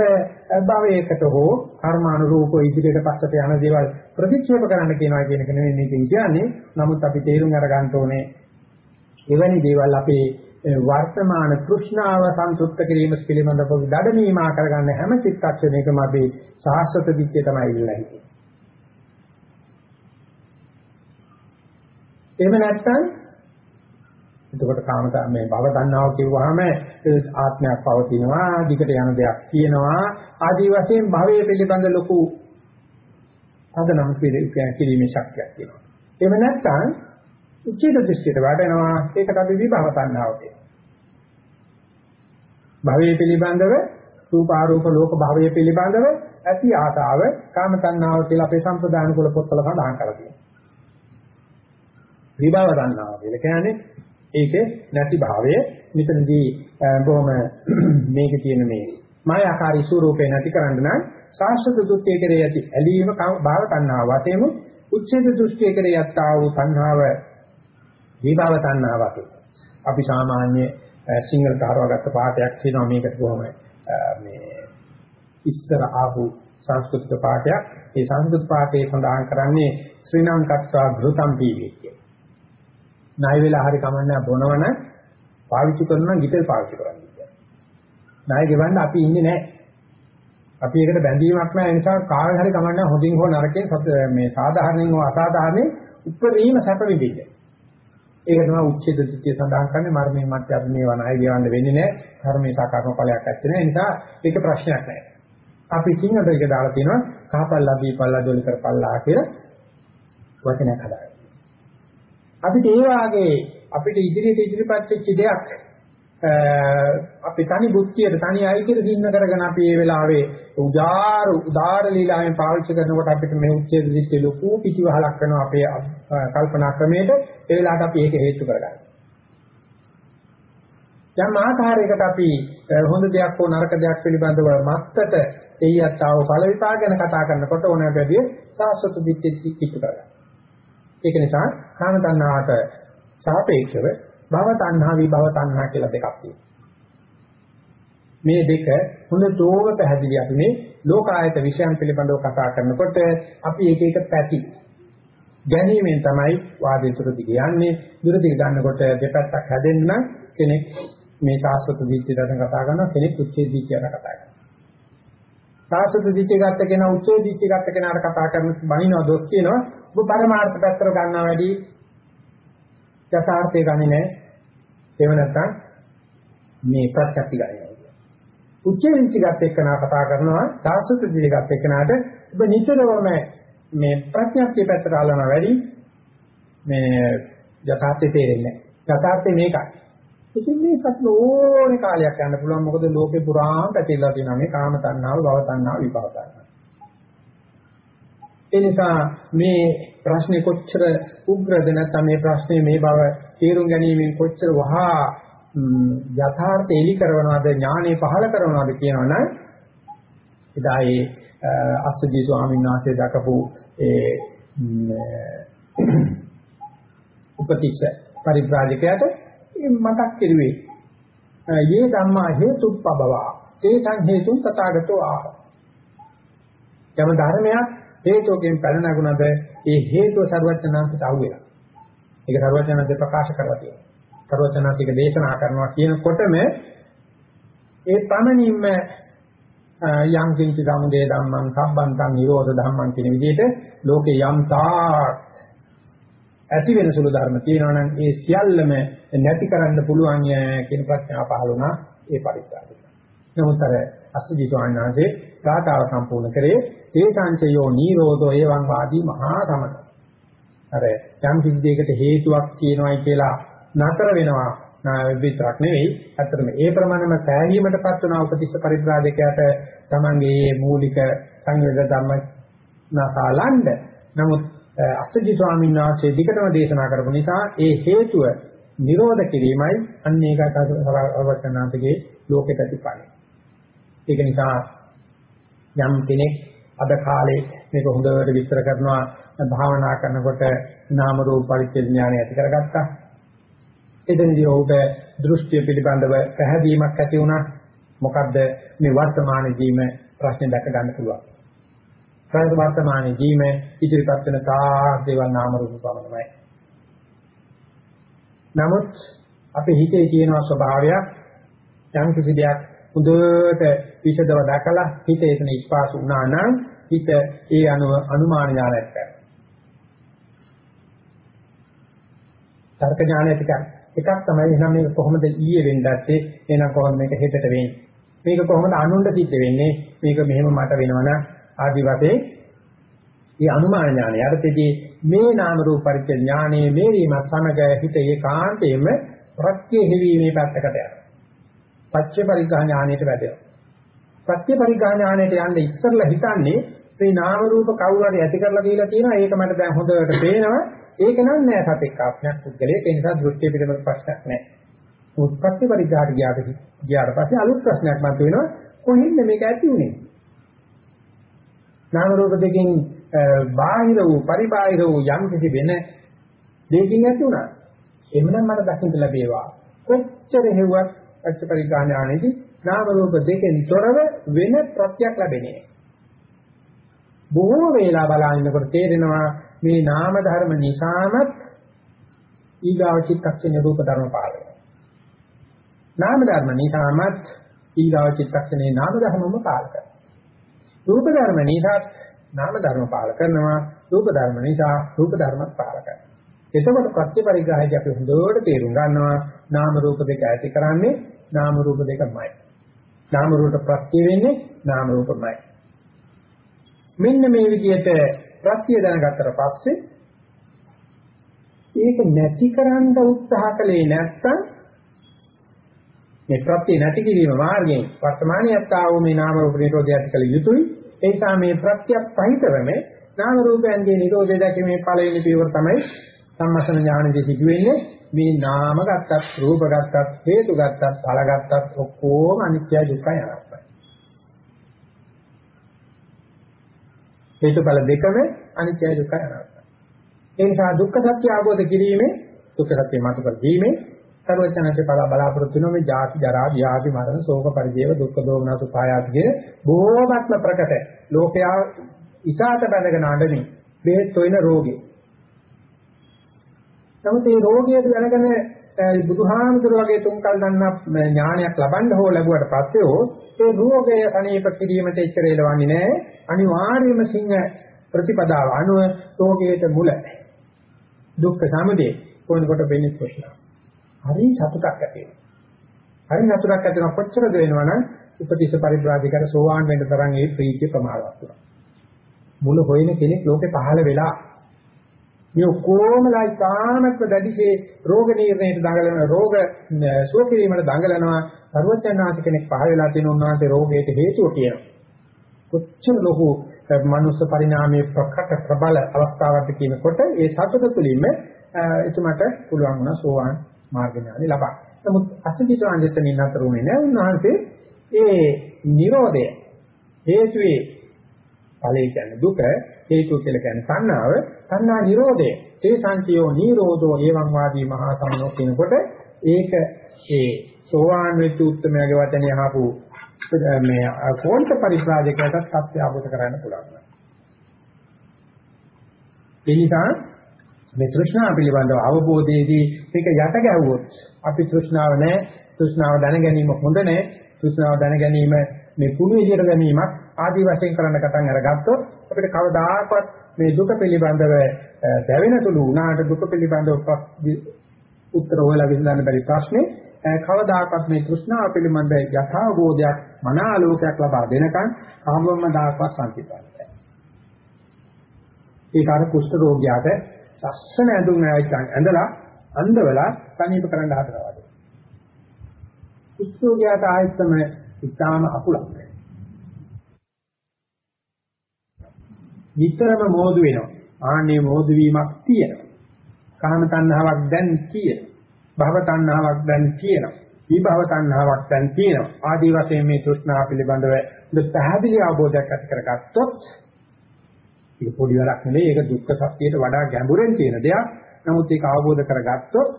භවයකට හෝ කර්මානුරූපව ඉදිරියට පස්සට යන දේවල් ප්‍රතික්ෂේප කරන්න කියනවා කියන එක නෙමෙයි මේක කියන්නේ. නමුත් අපි තේරුම් අරගන්න ඕනේ එවැනි දේවල් අපේ වර්තමාන තෘෂ්ණාව සන්තුෂ්ත කිරීම පිළිබඳව දඩමීමා කරගන්න හැම චිත්තක්ෂණයකම අපි සාස්වත දික්කේ තමයි ඉල්ලන්නේ. එහෙම නැත්නම් එතකොට කාම මේ භව තණ්හාව කිව්වහම ආත්මයක් පවතිනවා, දිගට යන දෙයක් තියෙනවා, ආදී වශයෙන් භවයේ පිළිබඳ ලොකු අදනම් කිරීමේ ශක්තියක් තියෙනවා. එහෙම නැත්නම් උච්චේත දෘෂ්ටියට වඩනවා ඒකට අපි විභව තණ්හාව කියනවා. භවයේ පිළිබඳව රූපාරූප ලෝක භවයේ පිළිබඳව ඇති ආසාව කාම තණ්හාව කියලා අපේ සම්ප්‍රදාන කුල පොත්වල සඳහන් කරලා තියෙනවා. විභව තණ්හාව කියලා කියන්නේ ඒකේ නැති භාවය. මෙතනදී බොහොම මේකේ තියෙන මේ මායාකාරී ස්වරූපේ නැති කරන්න නම් සාස්වත දෘෂ්ටිය කෙරේ ඇති ඇලීම භාව තණ්හාව වශයෙන් උච්ඡේද දෘෂ්ටිය කෙරේ යත්තා වූ තණ්හාව විභව තණ්හාව වශයෙන්. අපි සාමාන්‍ය සිංහලට හරවාගත්ත පාඩයක් තියෙනවා මේකට කොහොම මේ ඉස්සර ආපු සංස්කෘතික පාඩයක්. ඒ සංස්කෘත පාඩේ සඳහන් කරන්නේ ශ්‍රී ලංකත්වා ගෘතම් පීවේ කියන. ණය වෙලා හරි කමන්නේ බොනවන පාවිච්චි කරනවා ගිතල් පාවිච්චි කරන්නේ කියන්නේ. ණය ගෙවන්න අපි ඉන්නේ නැහැ. අපි ඒකට බැඳීමක් නැහැ ඒ නිසා කාගෙන් හරි කමන්නේ හොඳින් හෝ නරකෙන් මේ සාධාරණයෙන් හෝ අසාධාරණයෙන් උත්තරීම සැප විඳින්න. ඒක තමයි උච්ඡේද දිට්ඨිය සඳහන් කරන්නේ මරණයන් මැද අපි මේ වනයි ගෙවන්න වෙන්නේ නැහැ. ධර්මයේ සාකර්ම ඵලයක් ඇත්තේ නැහැ. ඒ නිසා ඒක ප්‍රශ්නයක් නැහැ. අපි සිංහලට ඒක දාලා තියෙනවා කහපල්ලා දීපල්ලා දොලි කරපල්ලා කියලා වචනයක් හදාගන්න. අපිට ඒ වාගේ අපිට ඉදිරියට ඉදිරිපත් වෙච්ච දෙයක් අපි තනි බුද්ධියට තනි අයිතියට සින්න කරගෙන අපි මේ වෙලාවේ උදාාර උදාාර ලීලාවෙන් පාවිච්චි කරනකොට අපිට මේ උච්චේ දිත්තේ ලොකු පිටිවහලක් කරනවා අපේ කල්පනා ක්‍රමයට ඒ වෙලාවට අපි ඒක හේතු කරගන්නවා. යම් ආකාරයකට අපි හොඳ දෙයක් හෝ නරක දෙයක් පිළිබඳව මත්තට එయ్యත් ආව ඵල විපාක ගැන කතා කරනකොට ඕනෑ බැදී සාස්වත දිත්තේ කිච්චු කරගන්නවා. ඒක නිසා කාම තණ්හාවට සාපේක්ෂව භව තණ්හා විභව තණ්හා කියලා දෙකක් තියෙනවා. මේ දෙක හොඳටම පැහැදිලි අපි මේ ලෝකායත විෂයන් පිළිබඳව කතා කරනකොට අපි එක එක පැති ගැනීමෙන් තමයි වාදේතර දිග යන්නේ. දුර දිග ගන්නකොට දෙපැත්තක් හැදෙන්න කෙනෙක් මේ සාස්වත දිට්ඨියට කතා කරනවා කෙනෙක් උච්චේ දිට්ඨියට කතා කරනවා. සාස්වත දිට්ඨිය ගත්ත කෙනා උච්චේ දිට්ඨිය ගත්ත කෙනාට කතා කරන බණිනවා දොස් කියනවා ඔබ පරමාර්ථ පැත්තට ගන්නවා වැඩි යථාර්ථය ගන්නේ නැහැ. එහෙම නැත්නම් මේ ප්‍රත්‍යක්ෂ ගන්නේ නැහැ. උච්චේන්ති ගත එක්කනා කතා කරනවා සාසුත දිලි ගත එක්කනාට ඔබ නිතරම මේ ප්‍රඥාක්තිය පැත්තට අල්ලන වැඩි මේ යථාර්ථය තේරෙන්නේ නැහැ. යථාර්ථය මේකයි. ඉතින් මේ සත්‍ය ඕනේ කාලයක් යන්න පුළුවන් මොකද ලෝකේ පුරාම පැතිරලා තියෙනවා මේ කාම තණ්හාව, භව තණ්හාව, විභව තණ්හාව. ඒ නිසා මේ ප්‍රශ්නේ කොච්චර උග්‍රද නැත්නම් මේ ප්‍රශ්නේ මේ බව තේරුම් ගැනීමෙන් කොච්චර වහා යථාර්ථ එලි කරනවද ඥානෙ පහල කරනවද කියනවනම් එදා ඒ අස්සජී ස්වාමීන් වහන්සේ දක්වපු ඒ උපතිස්ස පරිබ්‍රාජකයාට මතක් කෙරුවේ යේ ධම්මා හේතුප්පබවා තේසං හේතුන් තථාගතෝ ආහ යම ධර්මයක් හේතුකෙන් පැන නැගුණද ඒ හේතුව ਸਰවඥාන්තට අහු වෙනවා. ඒක ਸਰවඥාන්ත ප්‍රකාශ කරලා තියෙනවා. ਸਰවඥාන්තික දේශනා කරනවා කියනකොටම ඒ පමණින්ම යම් කිංච සමුදය ධම්මං සම්බන්තං නිරෝධ ධම්මං කියන විදිහට ලෝකේ යම් තාක් ඇති වෙන සුළු ධර්ම තියෙනවා නම් ඒ සියල්ලම නැති කරන්න පුළුවන් කියන ප්‍රශ්නාව පහළ වුණා ඒ පරිත්‍යාගය. නමුත් අර අසුජි ස්වාමීන් වහන්සේ ගාථාව සම්පූර්ණ කරේ තේසංචයෝ නීරෝධෝ එවං වාදී මහා සමත. අර යම් කිසියකට හේතුවක් කියනවායි කියලා නතර වෙනවා විතරක් නෙවෙයි අත්‍තරම ඒ ප්‍රමාණයම සෑහීමටපත් වන උපතිස්ස පරිත්‍රාජකයාට තමන්ගේ මූලික සංවේද ධර්ම නාසාලන්ඩ නමුත් අස්සජි ස්වාමීන් වහන්සේ දිගටම දේශනා කරපු නිසා ඒ හේතුව නිරෝධ කිරීමයි අන්න ඒකට අවර්තනාන්තගේ ලෝකෙට ඇතිපන්නේ. ඒක නිසා යම් කෙනෙක් අද කාලේ මේක හොඳට විස්තර කරනවා භාවනා කරනකොට නාම රූප පරිච්ඡේඥානය ඇති කරගත්තා. එතනදී ඔහුට දෘෂ්ටිය පිළිබඳව පැහැදීමක් ඇති වුණා. මොකද්ද මේ වර්තමාන ජීම ප්‍රශ්නේ දැක ගන්න පුළුවන්. ප්‍රායත වර්තමාන ජීම ඉදිරිපත් වෙන තා දේවල් නාම රූප පමණයි. නමුත් අපේ හිතේ තියෙන ස්වභාවයක් යම් කිසි දෙයක් හොඳට විෂදව දැකලා හිත එතන ඉස්පාසු වුණා නම් හිත ඒ අනුව අනුමාන ඥානයක් ගන්නවා. තර්ක ඥානය ටිකක්. එකක් තමයි එහෙනම් මේක කොහොමද ඊයේ වෙන්නත්තේ? එහෙනම් කොහොමද මේක හෙටට වෙන්නේ? මේක කොහොමද අනුන්ට සිද්ධ වෙන්නේ? මේක මෙහෙම මට වෙනවනම් ආදි වශයෙන් මේ අනුමාන ඥානය. අර්ථයේදී මේ නාම රූප පරිච්ඡ ඥානයේ මේරීමත් සමග හිත ඒකාන්තයෙන්ම ප්‍රත්‍ය හිවීමේ පැත්තකට යනවා. පච්ච පරිග්‍රහ ඥානයට වැදෙනවා. පච්ච පරිග්‍රහ ඥානයට යන්න ඉස්සරලා හිතන්නේ මේ නාම රූප කවුරු හරි ඇති කරලා දීලා තියෙනවා ඒක මට දැන් හොඳට පේනවා ඒක නම් නෑ සතෙක් ආත්මයක් පුද්ගලයෙක් ඒ නිසා දෘෂ්ටි පිළිබඳ ප්‍රශ්නයක් නෑ. උත්පත්ති පරිග්‍රහට ගියාට ගියාට පස්සේ අලුත් ප්‍රශ්නයක් මතුවෙනවා කොහෙන්ද මේක ඇති උනේ? නාම රූප දෙකෙන් බාහිර වූ පරිබාහිර වූ යම් කිසි වෙන දෙයකින් ඇති වුණා. එමුනම් මට දකින්න ලැබේවා. කොච්චර හේවත් පච්චපරිඥාණයේදී නාම රූප දෙකෙන් තොරව වෙන ප්‍රත්‍යක් ලැබෙන්නේ. බොහෝ වේලා බලනකොට තේරෙනවා මේ නාම ධර්ම නිසාමත් ඊගාව චිත්තක්ෂණ රූප ධර්ම පාල වෙනවා. නාම ධර්ම නිසාමත් ඊගාව චිත්තක්ෂණේ නාම ධර්මම පාල කරනවා. රූප ධර්ම නිසාත් නාම ධර්ම පාල කරනවා. රූප ධර්ම නිසා රූප ධර්මත් පාල කරනවා. එතකොට ප්‍රත්‍ය පරිග්‍රහයදී අපි හොඳට තේරුම් ගන්නවා නාම රූප දෙක ඇති කරන්නේ නාම රූප දෙකමයි. නාම රූප ප්‍රත්‍ය වෙන්නේ නාම රූපමයි. මෙන්න මේ විදිහට ප්‍රත්‍ය දැනගත්තට පස්සේ ඒක නැති කරන්න උත්සාහ කළේ නැත්නම් මේ ප්‍රත්‍ය නැති කිරීම මාර්ගයෙන් වර්තමානියත් ආවෝ මේ නාම රූප නිරෝධය ඇති කළ යුතුයි. ඒ නිසා මේ ප්‍රත්‍ය පහිතවම නාම රූපයන්ගේ නිරෝධය දැකීමේ පළවෙනි පියවර තමයි සම්මසන ඥානෙදී සිදුවෙන්නේ මේ නාම ගත්තත් රූප ගත්තත් හේතු ගත්තත් ඵල ගත්තත් ඔක්කොම අනිත්‍ය දුක්ඛය අනාත්මයි. හේතු ඵල දෙකම අනිත්‍ය දුක්ඛය අනාත්මයි. ඒ නිසා දුක්ඛ සත්‍ය අවබෝධ කිරීමේ දුක්ඛ සත්‍ය මත කර දීමේ සර්වඥාන්සේ බල බලාපොරොත්තු වෙන මේ ජාති ජරා ව්‍යාධි මරණ ශෝක පරිදේව දුක්ඛ දෝමනස පායාති කියන බොහෝමත්ම ප්‍රකට ලෝකයා ඉසాత බැඳගෙන අඬමින් බෙහෙත් හොයන රෝගේ නමුත් මේ රෝගියට දැනගෙන බුදුහාමුදුර වගේ තුන්කල් දන්න ඥානයක් ලබන්න හෝ ලැබුවට පස්සේ හෝ ඒ රෝගය සනීප කිරීමට එච්චර එළවන්නේ නැහැ. අනිවාර්යයෙන්ම සිංහ ප්‍රතිපදාව අනුව රෝගයට මුල දුක්ඛ සමුදය කොනකොට වෙන්නේ ප්‍රශ්න. හරි සතුටක් ඇති වෙනවා. හරි සතුටක් ඇති වෙන කොච්චරද වෙනවනම් උපතිස්ස පරිබ්‍රාජිකර සෝවාන් වෙන්න තරම් ඒ ප්‍රීතිය ප්‍රමාණවත් වෙනවා. මුල හොයන කෙනෙක් ලෝකේ පහළ වෙලා මේ ඔක්කොමලා ඉතාමත්ම දැඩිසේ රෝග නිర్ణයට දඟලන රෝග සුව කිරීමට දඟලනවා සර්වඥාන්ති කෙනෙක් පහල වෙලා තියෙන උන්වහන්සේ රෝගයට හේතුව කියනවා. කොච්චර ලොකු මනුස්ස පරිණාමයේ ප්‍රකට ප්‍රබල අවස්ථාවක්ද කියනකොට ඒ සතුට තුළින්ම එතුමට පුළුවන් වුණා සෝවාන් මාර්ග ඥානෙ ලබා. නමුත් අසජිතවන්දිතනින් අතරුනේ නෑ උන්වහන්සේ ඒ Nirodha හේතුවේ ඵලය කියන්නේ දුක හේතුව කියලා කියන්නේ සංනාව සංනා නිරෝධය. තේ සංචයෝ නිරෝධෝ එවං වාදී මහා සම්නෝ කියනකොට ඒක ඒ සෝවාන් වෙච්ච උත්තරමයාගේ වචනේ අහපු මේ කෝණික පරිප්‍රාජකයටත් සත්‍ය අවබෝධ කරගන්න පුළුවන්. ඒ නිසා මේ තෘෂ්ණාව පිළිබඳව අවබෝධයේදී මේක යට ගැහුවොත් අපි තෘෂ්ණාව නැහැ තෘෂ්ණාව දැන ගැනීම හොඳ නැහැ තෘෂ්ණාව දැන ගැනීම මේ කුණු විදියට ගැනීමක් ආදි වශයෙන් කරන්න කතන් අරගත්තොත් අපිට කවදාකවත් මේ දුක පිළිබඳව දැවෙන තුළු උනාට දුක පිළිබඳව උත්තර හොයලා විසඳන්න බැරි ප්‍රශ්නේ කවදාකවත් මේ තෘෂ්ණාව පිළිබඳ යථාබෝධයක් මනාලෝකයක් ලබා දෙනකන් ආවම දායකව සංකීර්ණයි. ඒක අර කුෂ්ඨ රෝගියාට සස්සන ඇඳුම් ඇඳලා අන්දවලා සනීප කරන්න හදනවා. කුෂ්ඨෝගයාට ආයතම ඉතාම අකුලක්. නිතරම මෝදු වෙනවා. ආන්නේ මෝදු වීමක් තියෙනවා. කාම තණ්හාවක් දැන් තියෙනවා. භව තණ්හාවක් දැන් තියෙනවා. විභව තණ්හාවක් දැන් තියෙනවා. ආදී වශයෙන් මේ තෘෂ්ණාව පිළිබඳව පැහැදිලි අවබෝධයක් ඇති කරගත්තොත් ඒක පොඩි වැඩක් නෙවෙයි. ඒක දුක්ඛ සත්‍යයට වඩා ගැඹුරෙන් තියෙන දෙයක්. නමුත් ඒක අවබෝධ කරගත්තොත්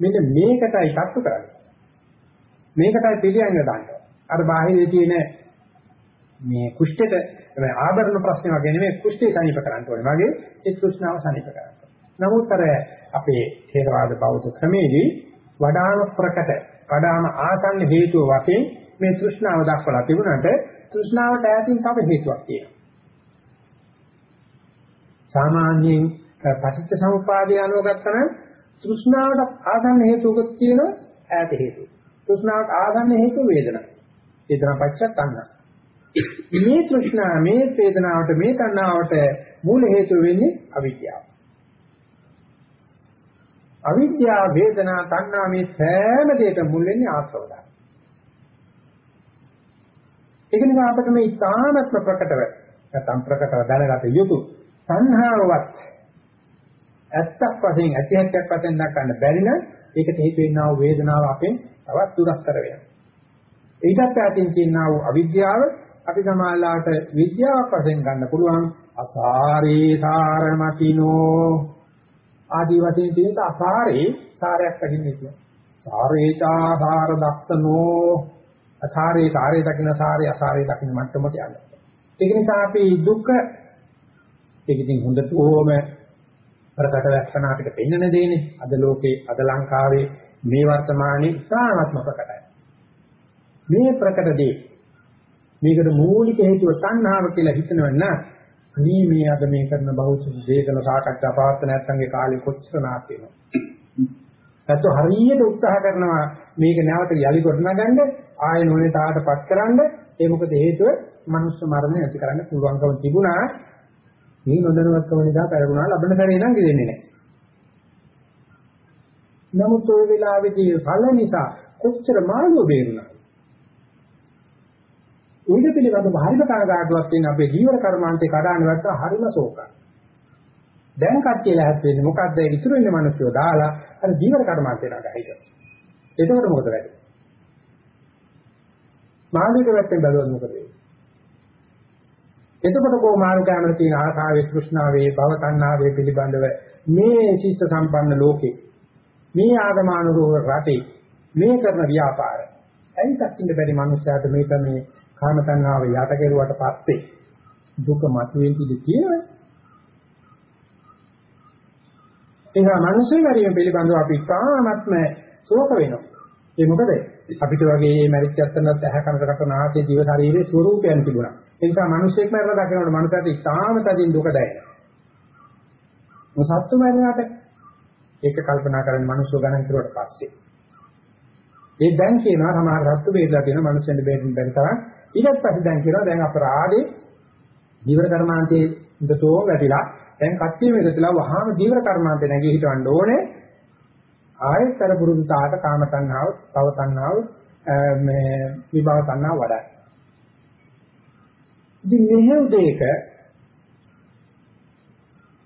මෙන්න මේකටයි තත්තු කරන්නේ. මේකටයි පිළියන්න දාන්න. අර බාහිරේ තියෙන මේ කුෂ්ඨයට ආභරණ ප්‍රශ්න වගේ නෙමෙයි කුෂ්ඨය සනීප කරන්න ඕනේ. වගේ ඒ තෘෂ්ණාව සනීප කරන්න. නමුත් අර අපේ ථේරවාද බෞද්ධ ක්‍රමේදී වඩාම ප්‍රකට වඩාම ආසන්න හේතුව වශයෙන් මේ තෘෂ්ණාව දක්වලා තිබුණාට තෘෂ්ණාවට ඈතින් තව හේතුවක් තියෙනවා. සාමාන්‍යයෙන් පටිච්ච සමුප්පාදය අනුව ගත්තම තෘෂ්ණාවට ආසන්න හේතුවක් තියෙනවා ඈත හේතුව. තෘෂ්ණාවට ආසන්න හේතුව වේදනා. වේදනා පච්ච තණ්හා. මේ තෘෂ්ණා මේ වේදනාවට මේ තණ්හාවට මූල හේතුව වෙන්නේ අවිද්‍යාව. අවිද්‍යාව වේදනා තණ්හා මේ සෑම දෙයකම මුල් වෙන්නේ ආශ්‍රව ධර්ම. ඒක නිසා අපිට මේ ඉතාමත්ම ප්‍රකටව නැත්නම් ප්‍රකටව දැනගත යුතු සංහාවවත් ඇත්තක් වශයෙන් ඇති හැටක් වශයෙන් දක්වන්න බැරි නම් ඒකට හේතු වෙන්නා වූ වේදනාව අපෙන් තවත් දුරස්තර වෙනවා. ඊටත් ඇතින් කියනා වූ අවිද්‍යාව අපි සමාලාට විද්‍යාවක් වශයෙන් ගන්න පුළුවන් අසාරේ සාරමතිනෝ ආදී වශයෙන් තියෙන අසාරේ සාරයක් අදින්නේ කියන්නේ. සාරේචා සාර දක්ෂනෝ අසාරේ සාරේ දකින්න සාරේ අසාරේ දකින්න මට්ටමට යනවා. ඒක නිසා අපි දුක ඒක ඉතින් හොඳට ඕම ප්‍රකට ලක්ෂණ අපිට පෙන්වන දෙන්නේ අද ලෝකේ අද ලංකාවේ මේ වර්තමානයේ ඉතාමත්ම ප්‍රකටයි. මේ ප්‍රකට දේ මේකට මූලික හේතුව තණ්හාව කියලා හිතනවන්න අනේ මේ අද මේ කරන බෞද්ධ දේශන සාකච්ඡා පවත්වන නැත්නම්ගේ කාලේ කොච්චර නාස් වෙනවද? ඒත් හරියට උත්සාහ කරනවා මේක නැවත යලි ගොඩනගන්න ආය නොනේ තාටපත් කරන්න ඒ මොකද හේතුව මනුස්ස මරණය ඇති කරන්න පුළුවන්කම තිබුණා මේ නොදැනුවත්කම නිසා පෙරගුණා ලබන සැරේ නම් කියෙන්නේ නැහැ. නමුත් ওই වෙලාවේදී ඵල නිසා කොච්චර මාළුව බේරුණා. ඊට පිළිබඳව හරිම කනගාටුවක් තියෙන අපේ ජීවන කර්මාන්තේ කඩාන වැටලා හරිම ශෝකයි. දැන් කට්ටිය ලැහත් වෙන්නේ මොකද්ද ඉතුරු වෙන මිනිස්සුව දාලා අර ජීවන කර්මාන්තේ නගහිට. එතකොට මොකද වෙන්නේ? මාළික වැටෙන් බැලුවොත් මොකද වෙන්නේ? එතකොට කො මාළු කැමර තියෙන ආසාවේ තෘෂ්ණාවේ භව තණ්හාවේ පිළිබඳව මේ ශිෂ්ට සම්පන්න ලෝකේ මේ ආගමානුරූප රටේ මේ කරන ව්‍යාපාරය ඇයි දකින්න බැරි මිනිස්සයාට මේක මේ කාම තණ්හාව යට කෙරුවට පස්සේ දුක මතුවෙන් ඉඳී තියෙනවා. එහා මිනිස්සු ගැරීම පිළිබඳව අපි තාමත්ම ශෝක වෙනවා. ඒ මොකද අපිට වගේ මේ මැරිච්ච අත්තනත් ඇහැ කනකට කනාසේ දිව ශරීරයේ ස්වરૂපයන් තිබුණා. ඒ නිසා මිනිස්සෙක් මරලා දකිනකොට මනුස්සයාට ඉතාම තදින් දුක දැනෙනවා. මොසත්තු මරණයට ඒක කල්පනා කරන්නේ මිනිස්සු ගණන් කරුවට පස්සේ. ඒ දැන් කියනවා සමහර රත්තු බේදලා තියෙන මිනිස්සුන්ට බේදින් බැරි තරම් ඊට පස්සේ දැන් කියනවා දැන් අපරාධේ දීවර කර්මාන්තයේ ඉඳතෝ වැටිලා දැන් කට්ටියම එකතුලා වහාම දීවර කර්මාන්තේ නැගී හිටවන්න ඕනේ. ආයතර පුරුදුතාවට කාම තණ්හාව, භව තණ්හාව මේ විභව තණ්හාව වඩා. ඉතින් මෙහෙම දෙයක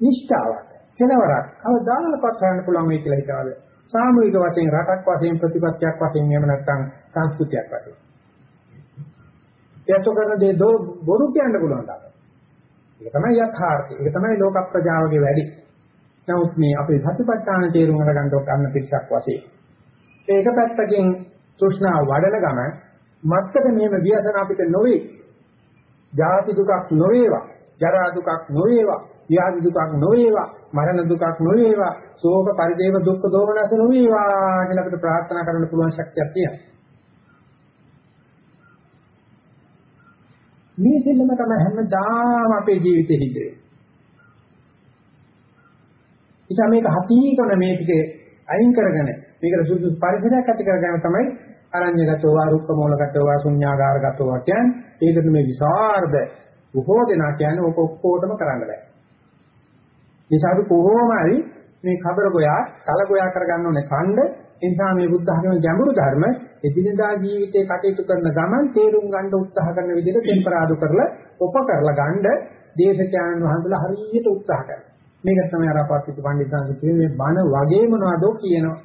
නිෂ්ඨාවක් කෙලවරක් කවදාකවත් කරන්න පුළුවන් වෙයි කියලා හිතාවද සාමූහික වශයෙන් රටක් වශයෙන් ප්‍රතිපත්තියක් වශයෙන් එහෙම නැත්නම් සංස්කෘතියක් වශයෙන්. එයත් කරන දේ බොරු කියන්න පුළුවන් තාම. ඒක තමයි යථාර්ථය. ඒක තමයි ලෝක ප්‍රජාවගේ වැඩි. නමුත් මේ අපේ සතිපට්ඨාන තේරුම් අරගන්න ගන්න පිටසක් වශයෙන්. ඒක පැත්තකින් තෘෂ්ණාව වඩන ගම මත්තක මෙහෙම ව්‍යසන අපිට නොවේ. ජාති දුකක් නොවේවා. ජරා දුකක් නොවේවා. ව්‍යාධි දුකක් නොවේවා. මරණ දුකක් නොවේවා. ශෝක පරිදේව දුක්ඛ දෝමනස නොවේවා කියලා අපිට ප්‍රාර්ථනා කරන්න පුළුවන් ශක්තියක් තියෙනවා. මේ දෙල්ලම තමයි හැමදාම අපේ ජීවිතේ හිතේ. ඉතින් මේක හතිකොන මේ ටිකේ අයින් කරගෙන මේකට සුදුසු පරිසරයක් ඇති කරගෙන තමයි අරඤ්‍යගතව රුක්ක මූලගතව ශුන්‍යාගාරගතව කියන්නේ ඒකට මේ විසරද බොහෝ දෙනා කියන්නේ ඔක ඔක්කොටම කරන්න බෑ. නිසා අපි කොහොම හරි මේ කබර ගෝයා, තල ගෝයා කරගන්න ඕනේ ඛණ්ඩ. ඒ නිසා මේ බුද්ධ ධර්මයේ ගැඹුරු ධර්ම එදිනදා ජීවිතේ කටයුතු කරන ගමන් තේරුම් ගන්න උත්සාහ කරන විදිහට ටෙම්පරාදු කරලා ඔප කරලා ගන්න දේශචාන් වහන්සේලා හරියට උත්සාහ කරනවා. මේක තමයි අර අපත්‍ති පඬිතුන් කියන්නේ මේ බණ වගේ මොනවදෝ කියනවා.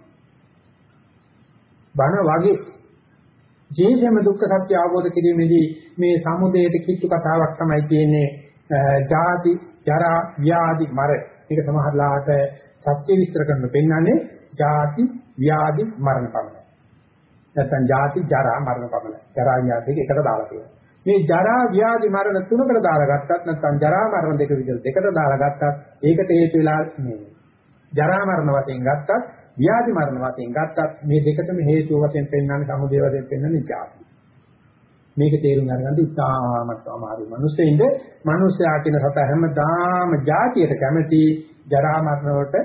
බණ වගේ ජීවිතම දුක්ඛ සත්‍ය අවබෝධ කිරීමේදී මේ සමුදයට කිට්ටු කතාවක් තමයි කියන්නේ ජාති ජරා ව්‍යාධි මර. ඒක සමහරලාට සත්‍ය විස්තර කරන පෙන්නන්නේ ජාති ව්‍යාධි මරණ පමණයි. නැත්නම් ජාති ජරා මරණ පමණයි. ජරා ව්‍යාධි එකට දාලා තියෙනවා. මේ ජරා ව්‍යාධි මරණ තුනකට දාලා ගත්තත් නැත්නම් ජරා මරණ දෙක විදිහට දෙකට දාලා ගත්තත් ඒකට හේතු වෙලා මේ ජරා මරණ වශයෙන් ගත්තත් ව්‍යාධි මරණ වශයෙන් ගත්තත් මේ දෙකටම හේතු වශයෙන් පෙන්වන්නේ සමුදේ වශයෙන් පෙන්වන්නේ ජාති. මේක තේරුම් ගන්න ඉතාමත් අමාරුයි. මිනිස්සෙින්ද මිනිස්සයා කියන සත හැමදාම ජාතියට කැමති ජරා මරණ වලට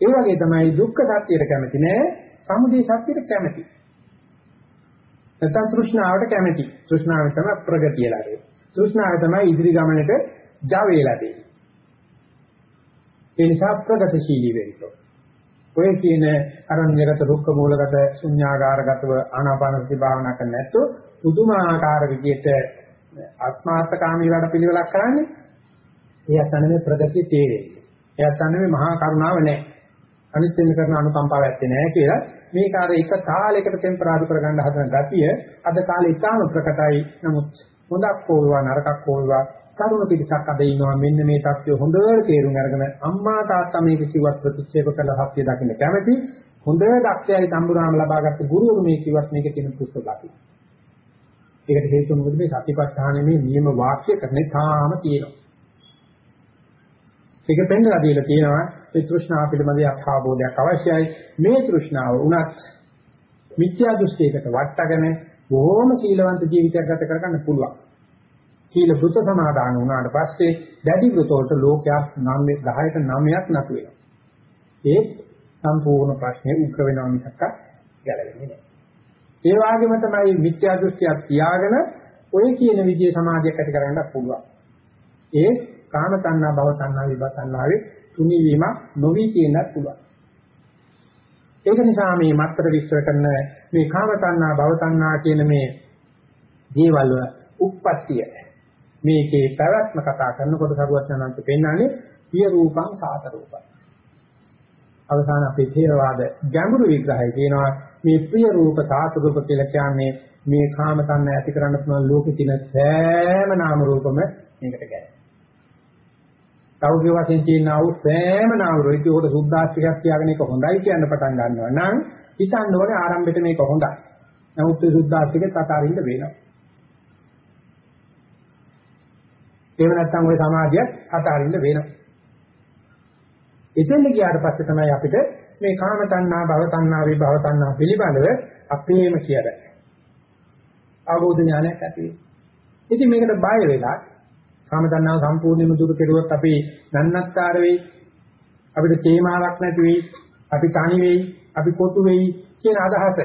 ඒ වගේ තමයි දුක්ඛ සත්‍යයට කැමති නෑ සමුදය සත්‍යයට කැමති. නැත්නම් තෘෂ්ණාවට කැමති. තෘෂ්ණාව තමයි ප්‍රගතිය ලැබෙන්නේ. තෘෂ්ණාව තමයි ඉදිරි ගමනට ජවය ලැබෙන්නේ. ඒ නිසා ප්‍රගතිශීලී වෙන්න. ඔය කියන අරණ්‍යගත රුක්ක මූලගත ශුන්‍යාගාරගතව ආනාපානසති භාවනා කරන්නේ නැත්නම් පුදුමාකාර විදියට ආත්මාර්ථකාමී වැඩ පිළිවෙලක් කරන්නේ. එයාට අනේ ප්‍රගතිය තේරෙන්නේ. එයාට අනේ මහා කරුණාව නැහැ. අනිත් වෙන කරන අනුකම්පාවක් ඇත්තේ නැහැ කියලා. මේක අර එක තාලයකට ටෙම්පරාදු කරගන්න හදන ගතිය අද කාලේ ඉතාම ප්‍රකටයි. නමුත් හොඳක් හෝවා නරකක් හෝවා තරුණ පිටසක් අද ඉන්නවා. මෙන්න මේ தත්ත්වය හොඳට තේරුම් අරගෙන අම්මා තාත්තා මේක කිව්වත් ප්‍රතික්ෂේප කළ සත්‍ය දකින්න කැමති. හොඳ දක්ෂයයි තඹුරාම ලබාගත්ත ගුරුවරු මේ කිව්වත් මේක කියන පුස්තක දකින්න. ඒකට හේතුව මොකද? මේ සතිපට්ඨානයේ මේ නියම වාක්‍ය කරන්නේ තාම තියෙනවා. ඒක පෙන්වලා දීලා තියෙනවා. ඒ තෘෂ්ණාව පිළිබඳ යථාබෝධයක් අවශ්‍යයි. මේ තෘෂ්ණාව උනත් මිත්‍යා දෘෂ්ටියකට වටගෙන බොහොම සීලවන්ත ජීවිතයක් ගත කරගන්න පුළුවන්. සීල වෘත සමාදාන වුණාට පස්සේ දැඩි වෘත වලට ලෝකයක් 9 10ට 9ක් නතු වෙනවා. ඒ සම්පූර්ණ ප්‍රශ්නේ උත්තර වෙනවා මිසක් ගැලවෙන්නේ නැහැ. ඒ වගේම තමයි මිත්‍යා දෘෂ්ටියක් තියාගෙන ඔය කියන විදිහේ සමාධියක් ඇති කරගන්න පුළුවන්. ඒ කාම තණ්හා භව තණ්හා විභව තණ්හාවේ තුනී වීම නොවි කියන්නත් පුළුවන්. ඒක නිසා මේ මත්තර විස්තර කරන මේ කාම තණ්හා භව තණ්හා කියන මේ දේවල් වල උප්පත්තිය මේකේ පැවැත්ම කතා කරනකොට සරුවචනන්ත පෙන්නන්නේ පිය රූපං සාත රූපං. අවසාන අපේ ථේරවාද ගැඹුරු විග්‍රහය කියනවා මේ ප්‍රිය රූප සාත රූප කියලා කියන්නේ මේ කාම තණ්හා ඇති කරන්න පුළුවන් ලෝකෙ තියෙන සෑම නාම රූපම මේකට ගැලපෙනවා. සෞඛ්‍ය වශයෙන් තියෙනා වූ සෑම නාමරෝයිති උකට සුද්ධාස්තිකයක් කියලාගෙන ඒක හොඳයි කියන්න පටන් ගන්නවා නම් හිතන්න ඕනේ ආරම්භෙට මේක හොඳයි. නමුත් ඒ සුද්ධාස්තිකෙත් අතාරින්න වෙනවා. එහෙම නැත්නම් ওই සමාධිය අතාරින්න වෙනවා. එතෙන් ගියාට පස්සේ තමයි අපිට මේ කාම තණ්හා භව තණ්හා විභව තණ්හා පිළිබඳව අපේම කියලා. අවබෝධ ඥානයක් ඇති වෙනවා. ඉතින් මේකට බය වෙලා කාම තණ්හාව සම්පූර්ණයෙන්ම දුරු කෙරුවොත් අපි නන්නත්තර වෙයි. අපිට තේමාවක් නැති වෙයි. අපි තනි වෙයි. අපි කොටු වෙයි කියන අදහස.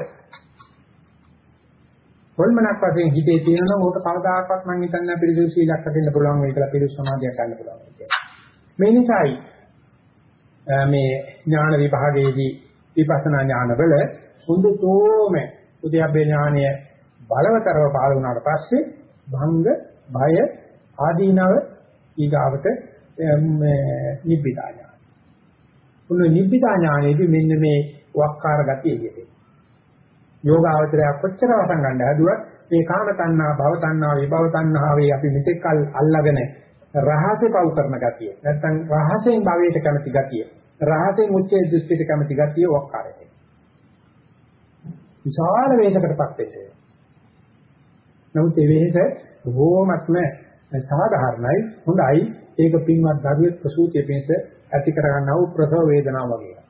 කොල්මනක් වශයෙන් හිතේ තියෙනවා ඕක කවදාකවත් මම හිතන්නේ පිළිදු සීලයක් හදන්න පුළුවන් වෙයි කියලා පිළිදු සමාධියක් ගන්න පුළුවන් කියලා. මේ නිසායි මේ ඥාන විභාගයේදී විපස්සනා ඥානවල හොඳතෝම උද්‍යප්පේ ඥානය බලවතරව පහළ වුණාට පස්සේ භංග බය ආදීනව ඊගාවට නිබ්බිදා ඥාන. උන නිබ්බිදා ඥානයේදී මෙන්න මේ වක්කාර ගතිය එළියට යෝගාවචරය කොච්චර වසන් ගන්න හැදුවත් මේ කාම තණ්හා භව තණ්හා විභව තණ්හාවේ අපි මෙතෙක් කල් අල්ලාගෙන රහසේ පව් කරන ගතිය නැත්නම් රහසෙන් භවයට කැමති ගතිය රහසෙන් උච්චේ දෘෂ්ටියට කැමති ගතිය වක්කාරය. විශාල වේශකටපත් වෙන්නේ. නමුත් ඒ වෙහෙස බොහෝමත්ම සාධාරණයි හොඳයි ඒක පින්වත් දරුවෙක් ප්‍රසූතිය පිණිස ඇති කරගන්නා වූ ප්‍රසව වේදනාව වගේ.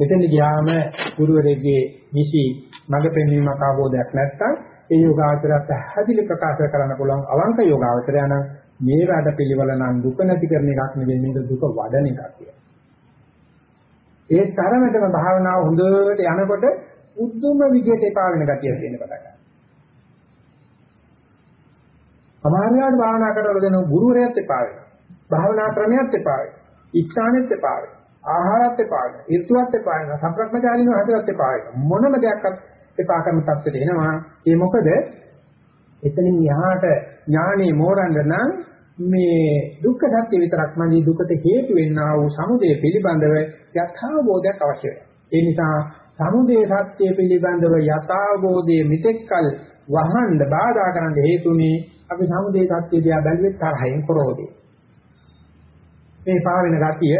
එතන ගියාම ගුරුවරයෙක්ගේ නිසි මඟ පෙන්වීමක් ආවෝදයක් නැත්තම් ඒ යෝගාචරයට හැදිලි ප්‍රකාශ කරන්න පුළුවන් අවංක යෝගාචරය නම් මේ වැඩ පිළිවෙල නම් දුක නැති කරන එකක් නෙවෙයි මේක දුක වඩන එකක් කියලා. ඒ තරමටම භාවනාව හොඳට යනකොට උද්දුම විදියට එපා වෙන ගතිය තියෙන පටන් ගන්නවා. සමහරවිට භාවනා කරලා දෙන ගුරුවරයාත් එපා වෙනවා. භාවනා ක්‍රමයක් එපා වෙනවා. ඉස්හානෙත් එපා වෙනවා. ආහාරත් එපා වෙනවා. ඍතුවත් එපා වෙනවා. සම්ප්‍රක්‍මචාරිනව හදවත් එපා වෙනවා. මොනම දෙයක්වත් එපා කරන තත්ත්වයට එනවා. ඒ මොකද එතනින් යහට ඥානෙ මෝරන්න නම් මේ දුක්ඛ සත්‍ය විතරක් මදි දුකට හේතු වෙන්නා වූ සමුදය පිළිබඳව යථාබෝධයක් අවශ්‍ය වෙනවා. ඒ නිසා සමුදය සත්‍ය පිළිබඳව යථාබෝධයේ මෙතෙක්කල් වහන්න බාධා කරන්න හේතුනේ අපි සමුදය සත්‍ය දිහා බැලුවේ තරහෙන් කරෝදී. මේ පාවෙන ගතිය,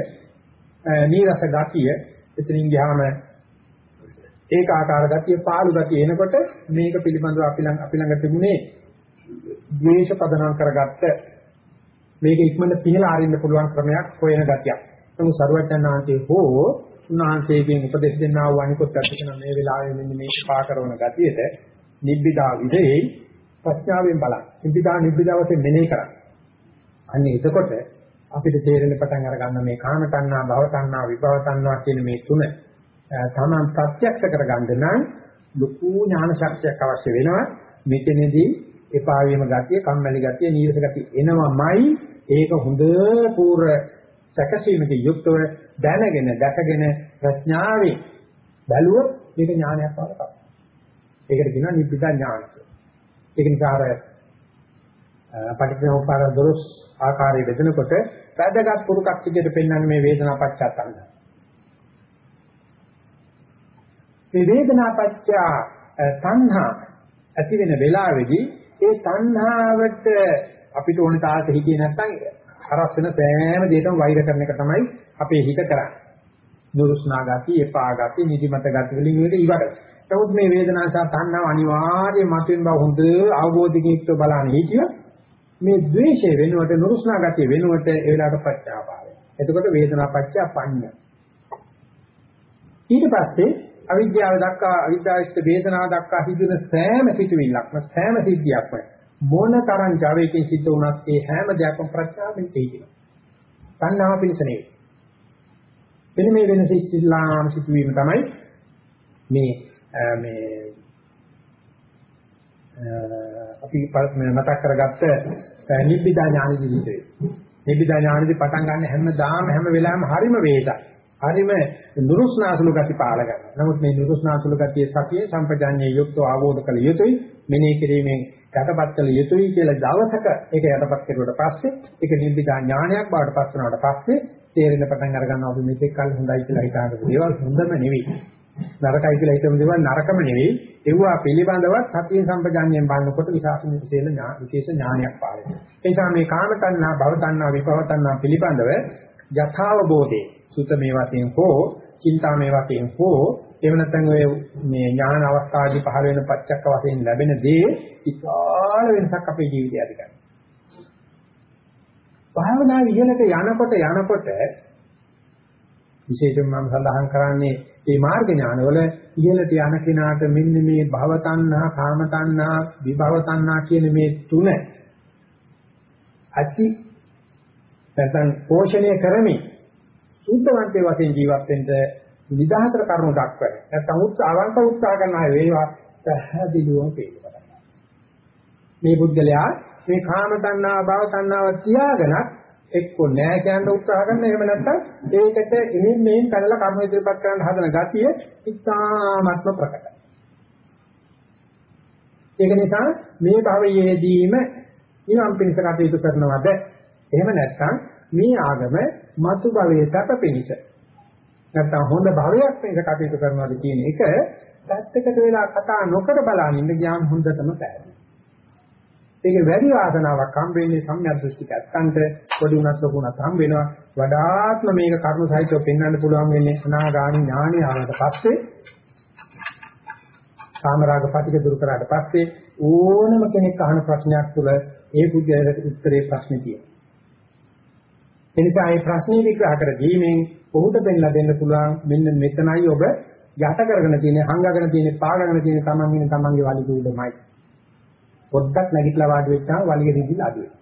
නීරස ගතිය, එතනින් ගියාම ඒකාකාර ගතිය, පාළු ගතිය එනකොට මේක පිළිබඳව අපි ළඟ අපි ළඟ තිබුණේ ද්වේෂ පදනම් කරගත්ත මේක ඉක්මනට පිහලා අරින්න පුළුවන් ක්‍රමයක් හොයන ගතියක්. නමුත් සරුවචනාන්තේ හෝ උන්වහන්සේගෙන් උපදෙස් දෙන්නා වූ අනිකුත් අධිකන මේ වෙලාවේ මෙන්න මේ පා කරන ගතියට නිබ්බිදා විදේ ප්‍රඥාවෙන් බලන්න. නිබ්බිදා නිබ්බිදා වශයෙන් මෙනෙහි කරන්න. අන්න එතකොට අපිට තේරෙන පටන් අර ගන්න මේ කාම තණ්හා, භව තණ්හා, විභව තණ්හා කියන මේ තුන තමන් ප්‍රත්‍යක්ෂ කරගන්න නම් ලොකු ඥාන ශක්තියක් අවශ්‍ය වෙනවා. මෙතනදී එපා වීම ගතිය, කම්මැලි ගතිය, නීරස ගතිය එනවමයි ඒක හොඳ පූර්ව සැකසීමක යුක්තව දැනගෙන දැකගෙන ප්‍රඥාවෙන් බැලුවොත් මේක ඥානයක් වගේ තමයි. ඒකට කියනවා නිබ්බිදා ඥාන කියලා. ඒක නිසා අර පටිච්චසමුප්පාද දොරස් ආකාරයේ බෙදෙනකොට වැදගත් පුරුකක් විදිහට පෙන්වන්නේ මේ වේදනා පච්චාතංග. මේ වේදනා පච්චා තණ්හා ඇති වෙන වෙලාවේදී ඒ තණ්හාවට අපිට ඕන තාලට හිතේ නැත්නම් හරස් වෙන සෑම දෙයකම වෛර කරන එක තමයි අපේ හිත කරන්නේ. නුරුස්නා ගති, එපා ගති, නිදිමත ගති වලින් වලට ඉවරයි. නමුත් මේ වේදනාව සහ තණ්හාව අනිවාර්යයෙන් මතුවෙන බව හොඳ අවබෝධකින් යුක්තව බලන්න හිතිය මේ ද්වේෂය වෙනුවට නුරුස්නා ගතිය වෙනුවට ඒ වෙලාවට පච්චාපාරය. එතකොට වේදනා පච්චා පඤ්ඤ. ඊට පස්සේ අවිද්‍යාව දක්වා අවිද්‍යාවිෂ්ඨ වේදනාව දක්වා හිතෙන සෑම සිතුවිල්ලක්ම සෑම සිද්ධියක්ම මොන තරම් ජවයකින් සිද්ධ වුණත් ඒ හැම දෙයක්ම ප්‍රඥාවෙන් තේිනවා. තණ්හාව පිණිස නෙවෙයි. වෙන මේ වෙනස ඉස්ලාම් සිදුවීම තමයි මේ මේ අපි මතක් කරගත්ත නිබ්බිදා ඥාන දිවිදේ. නිබ්බිදා ඥානදී පටන් ගන්න හැමදාම හැම වෙලාවෙම හරිම වේදයි. හරිම නුරුස්නාසුළු ගති පාල ගන්නවා. නමුත් මේ නුරුස්නාසුළු ගතිය සතිය සම්පජාඤ්ඤයේ යුක්තව ආවෝධ කළ යුතුයි. මෙනෙහි කිරීමෙන් යටපත් කළ යුතුයි කියලා දවසක ඒක යටපත් කරුවට පස්සේ ඒක නිබ්බිදා ඥානයක් බවට පත් වුණාට පස්සේ තේරෙන පටන් අර ගන්නවා අපි මේක කල් හොඳයි කියලා හිතාගෙන දේවල් හොඳම නෙවෙයි. නරකයි කියලා හිතමු දේවල් නරකම නෙවෙයි. ඒවා පිළිබඳවත් සතිය සම්පජාඤ්ඤයෙන් බලනකොට විශාසන විශේෂ විශේෂ ඥානයක් පාවෙනවා. ඒ නිසා මේ කාම තණ්හා, භව තණ්හා, විභව තණ්හා පිළිබඳව යථාවබෝධේ සුත මේ වශයෙන් හෝ චින්තා මේ වශයෙන් හෝ එහෙම නැත්නම් ඔය මේ ඥාන අවස්ථාවේදී පහළ වෙන පච්චක්ක වශයෙන් ලැබෙන දේ විශාල වෙනසක් අපේ ජීවිතය ඇති කරනවා. භාවනා විහෙලක යනකොට යනකොට විශේෂයෙන්ම මම සඳහන් කරන්නේ මේ මාර්ග ඥානවල ඉහළට යන කෙනාට මෙන්න මේ භව තණ්හා, කාම තණ්හා, විභව තණ්හා කියන මේ තුන ඇති නැත්නම් පෝෂණය කරමින් සූත්‍රවන්තයේ වශයෙන් ජීවත් වෙන්න නිදාහතර කරුණු දක්වන. නැත්නම් උත්සාහ අවංක උත්සාහ කරන අය වේවා පැහැදිලිවම පේනවා. මේ බුද්ධලයා මේ කාම තණ්හා භව තණ්හාව තියාගෙනත් එක්ක නෑ කියන උත්සාහ කරන එහෙම නැත්නම් ඒකට එමින් මෙයින් පැනලා කර්ම ඉදිරිපත් කරන්න හදන ගතිය ඉතාමත්ම ප්‍රකටයි. ඒක නිසා මේ භවයේදීම ඊනම් පිණිස කටයුතු කරනවද එහෙම නැත්නම් මේ ආගම මතු භවයේ සැප පිණිස නැත්නම් හොඳ භවයක් මේක කටයුතු කරනවාද කියන එක පැත්තකට වෙලා කතා නොකර බලන්න ඉන්න ගියාම හොඳටම පැහැදිලි. ඒක වැඩි වාසනාවක් හම්බෙන්නේ සම්‍යක් දෘෂ්ටික ඇත්තන්ට පොඩි උනත් ලොකු උනත් හම්බ වෙනවා. වඩාත්ම මේක කර්ම සහිතව පෙන්වන්න පුළුවන් වෙන්නේ අනාගාමි ඥානය ආවට පස්සේ කාමරාග පිටික දුරු කරාට පස්සේ ඕනම කෙනෙක් අහන ප්‍රශ්නයක් තුළ ඒ පුද්ගලයාට උත්තරේ ප්‍රශ්නේ තියෙනවා. එනිසා මේ ප්‍රශ්නේ විග්‍රහ කර දීමෙන් ඔහුට දෙන්නලා දෙන්න පුළුවන් මෙන්න මෙතනයි ඔබ යට කරගෙන තියෙන, හංගගෙන තියෙන, පාගගෙන තියෙන තමන් ඉන්න තමන්ගේ වලිග උඩමයි. පොඩ්ඩක් නැගිටලා වාඩි වෙච්චාම වලිග රිදිලා අඩු වෙනවා.